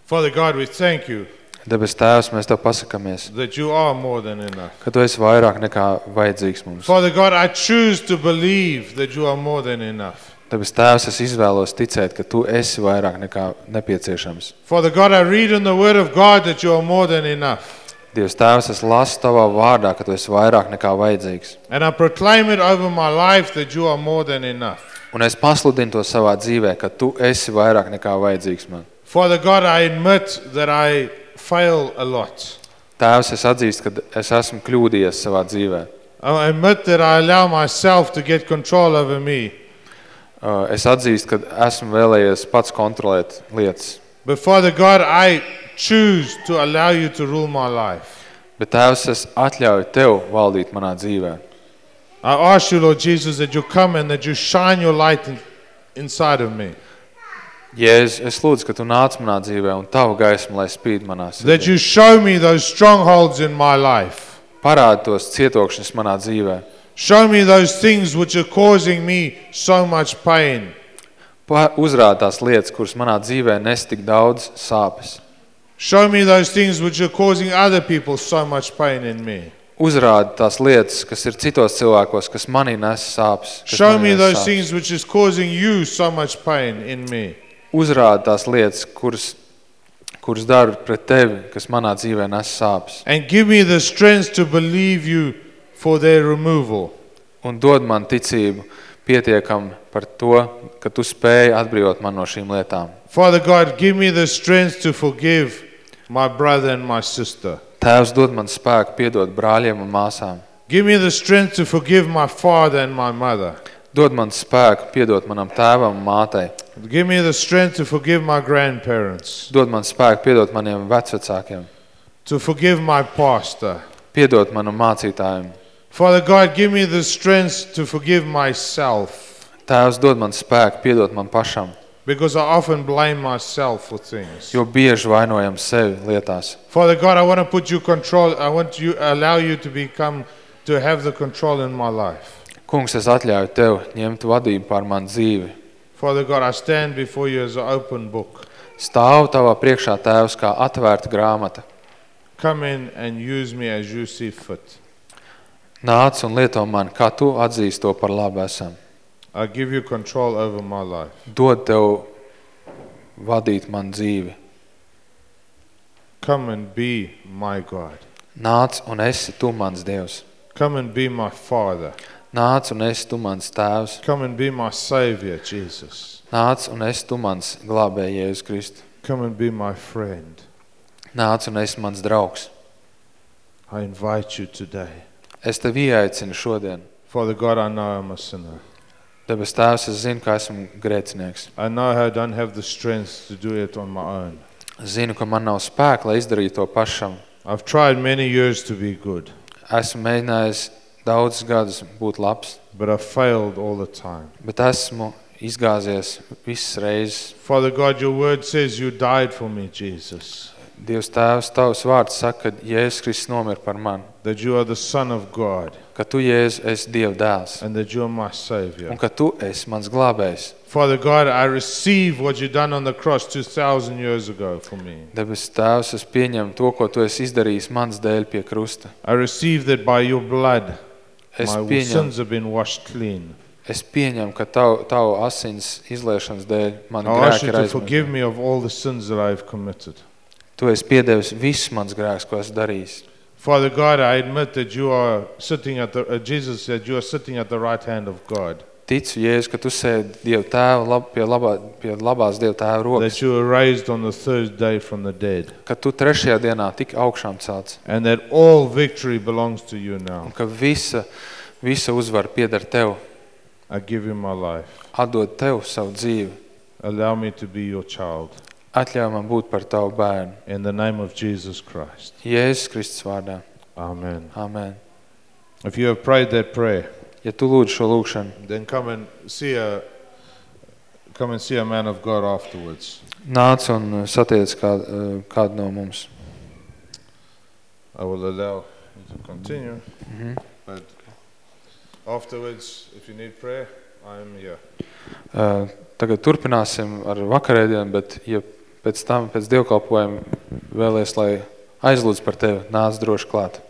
[SPEAKER 3] Father God, we thank you
[SPEAKER 4] Debes tēvs, mēs tev pasakamies,
[SPEAKER 3] that you are more than enough.
[SPEAKER 4] ka tu esi vairāk nekā vajadzīgs mums.
[SPEAKER 3] Father God, I choose to believe that you are more than enough.
[SPEAKER 4] Debes tēvs, es izvēlos ticēt, ka tu esi vairāk nekā nepieciešams.
[SPEAKER 3] Father God, I read in the Word of God that you are more than enough.
[SPEAKER 4] Dievs tēvs, es lasu tavā vārdā, ka tu esi vairāk nekā vajadzīgs.
[SPEAKER 3] And I proclaim it over my life that you are more than enough.
[SPEAKER 4] Un es pasludinu to savā dzīvē, ka tu esi vairāk nekā vajadzīgs man.
[SPEAKER 3] Father God, I admit that I fail a lot.
[SPEAKER 4] Tēvs, es atzīstu, ka es esmu kļūdījies savā dzīvē.
[SPEAKER 3] I admit that I allow myself to get control over me.
[SPEAKER 4] Uh, Es atzīstu, ka esmu vēlējies pats kontrolēt lietas.
[SPEAKER 3] But Father God, I choose to allow you to rule my life.
[SPEAKER 4] Bet Tēvs, es atļauju Tev valdīt manā dzīvē.
[SPEAKER 3] I ask you, Lord Jesus, that you come and that you shine your light in, inside of me.
[SPEAKER 4] Jēzus, es lūdzu, ka Tu nāc manā dzīvē un Tavu gaismu, lai spīd manā
[SPEAKER 3] That
[SPEAKER 4] sirdī.
[SPEAKER 3] you show me those strongholds in my life.
[SPEAKER 4] Parādi tos cietokšņus manā dzīvē.
[SPEAKER 3] Show me those things which are causing me so much pain.
[SPEAKER 4] Pa- Uzrādi tās lietas, kuras manā dzīvē nes tik daudz sāpes.
[SPEAKER 3] Show me those things which are causing other people so much pain in me.
[SPEAKER 4] Uzrādi tās lietas, kas ir citos cilvēkos, kas manī nes sāpes. kas
[SPEAKER 3] Show
[SPEAKER 4] manī
[SPEAKER 3] me
[SPEAKER 4] nes
[SPEAKER 3] those
[SPEAKER 4] sāpes.
[SPEAKER 3] things which is causing you so much pain in me.
[SPEAKER 4] Uzrādi tās lietas, kuras, kuras daru pret Tevi, kas manā dzīvē nes sāpes.
[SPEAKER 3] And give me the strength to believe you for their removal.
[SPEAKER 4] Un dod man ticību pietiekam par to, ka Tu spēji atbrīvot man no šīm lietām.
[SPEAKER 3] Father God, give me the strength to forgive my brother and my sister.
[SPEAKER 4] Tēvs dod man spēku piedot brāļiem un māsām.
[SPEAKER 3] Give me the strength to forgive my father and my mother.
[SPEAKER 4] Dod man spēku piedot manam tēvam un mātei.
[SPEAKER 3] Give me the strength to forgive my grandparents,
[SPEAKER 4] Dod man spēku piedot maniem vecvecākiem.
[SPEAKER 3] to forgive my pastor.
[SPEAKER 4] Piedot manam mācītājiem.
[SPEAKER 3] Father God, give me the strength to forgive myself
[SPEAKER 4] Tēvs dod man spēku piedot man pašam,
[SPEAKER 3] because I often blame myself for things.
[SPEAKER 4] jo bieži vainojam sevi lietās.
[SPEAKER 3] Father God, I want to put you control. I want you allow you to become to have the control in my life.
[SPEAKER 4] Kungs, es atļauju Tev ņemt vadību pār manu dzīvi.
[SPEAKER 3] Father God, I stand before you as an open book.
[SPEAKER 4] Stāvu Tavā priekšā, Tēvs, kā atvērta grāmata.
[SPEAKER 3] Come in and use me as you see fit.
[SPEAKER 4] Nāc un lieto mani, kā Tu atzīst to par labu esam.
[SPEAKER 3] I give you control over my life.
[SPEAKER 4] Dod Tev vadīt man dzīvi.
[SPEAKER 3] Come and be my God.
[SPEAKER 4] Nāc un esi Tu mans Dievs.
[SPEAKER 3] Come and be my Father.
[SPEAKER 4] Nāc un esi Tu mans Tēvs.
[SPEAKER 3] Come and be my Savior, Jesus.
[SPEAKER 4] Nāc un esi Tu mans glābēji Jēzus Kristu.
[SPEAKER 3] Come and be my friend.
[SPEAKER 4] Nāc un esi mans draugs.
[SPEAKER 3] I invite you today.
[SPEAKER 4] Es Tevi ieaicinu šodien.
[SPEAKER 3] Father God, I know I'm a sinner.
[SPEAKER 4] Debes Tēvs, es zinu, ka esmu grēcinieks.
[SPEAKER 3] I know I don't have the strength to do it on my own.
[SPEAKER 4] Zinu, ka man nav spēka, lai izdarītu to pašam.
[SPEAKER 3] I've tried many years to be good,
[SPEAKER 4] Esmu mēģinājis daudzus gadus būt labs,
[SPEAKER 3] but I've failed all the time.
[SPEAKER 4] bet esmu izgāzies visas reizes.
[SPEAKER 3] Father God, your word says you died for me, Jesus.
[SPEAKER 4] Dievs Tēvs, Tavs vārds saka, ka Jēzus Kristus nomir par mani,
[SPEAKER 3] That you are the Son of God
[SPEAKER 4] ka Tu, Jēzus, esi Dieva dēls
[SPEAKER 3] and that you're my Savior.
[SPEAKER 4] un ka Tu esi mans glābējs.
[SPEAKER 3] Father God, I receive what you done on the cross 2,000 years ago for me.
[SPEAKER 4] Debes Tēvs, es pieņemu to, ko Tu esi izdarījis mans dēļ pie krusta.
[SPEAKER 3] I receive that by your blood,
[SPEAKER 4] Es
[SPEAKER 3] my
[SPEAKER 4] pieņemu,
[SPEAKER 3] sins have been washed clean.
[SPEAKER 4] es pieņemu ka Tavu, tavu asins izliešanas dēļ man
[SPEAKER 3] I ask
[SPEAKER 4] grēki
[SPEAKER 3] you
[SPEAKER 4] ir
[SPEAKER 3] to forgive
[SPEAKER 4] aizmirsti.
[SPEAKER 3] me of all the sins that I've committed.
[SPEAKER 4] Tu esi piedevis visus mans grēks, ko esmu darījis.
[SPEAKER 3] Father God, I admit that you are sitting at the, uh, Jesus said you are sitting at the right hand of God.
[SPEAKER 4] Ticu, Jēzus, ka Tu sēdi Dieva tēva lab, pie, labā, pie labās Dieva tēva rokas,
[SPEAKER 3] That you were raised on the third day from the dead.
[SPEAKER 4] ka Tu trešajā dienā tik augšām celts
[SPEAKER 3] And that all victory belongs to you now.
[SPEAKER 4] un ka visa, visa uzvara pieder Tev.
[SPEAKER 3] I give you my life.
[SPEAKER 4] Atdod Tev savu dzīvi.
[SPEAKER 3] Allow me to be your child.
[SPEAKER 4] Atļauj man būt par Tavu bērnu.
[SPEAKER 3] In the name of Jesus Christ.
[SPEAKER 4] Jēzus Kristus vārdā.
[SPEAKER 3] Amen.
[SPEAKER 4] Amen.
[SPEAKER 3] If you have prayed that prayer,
[SPEAKER 4] Ja Tu lūdz šo lūgšanu,
[SPEAKER 3] then come and see a come and see a man of God afterwards.
[SPEAKER 4] Nāc un uh, satiec kā, uh, kādu no mums.
[SPEAKER 3] I will allow you to continue,
[SPEAKER 4] Mhm.
[SPEAKER 3] but afterwards, if you need prayer, I am here.
[SPEAKER 4] Uh, Tagad turpināsim ar vakarēdienu, bet ja pēc tam, pēc dievkalpojuma vēlies, lai aizlūdz par tevi, nāc droši klāt.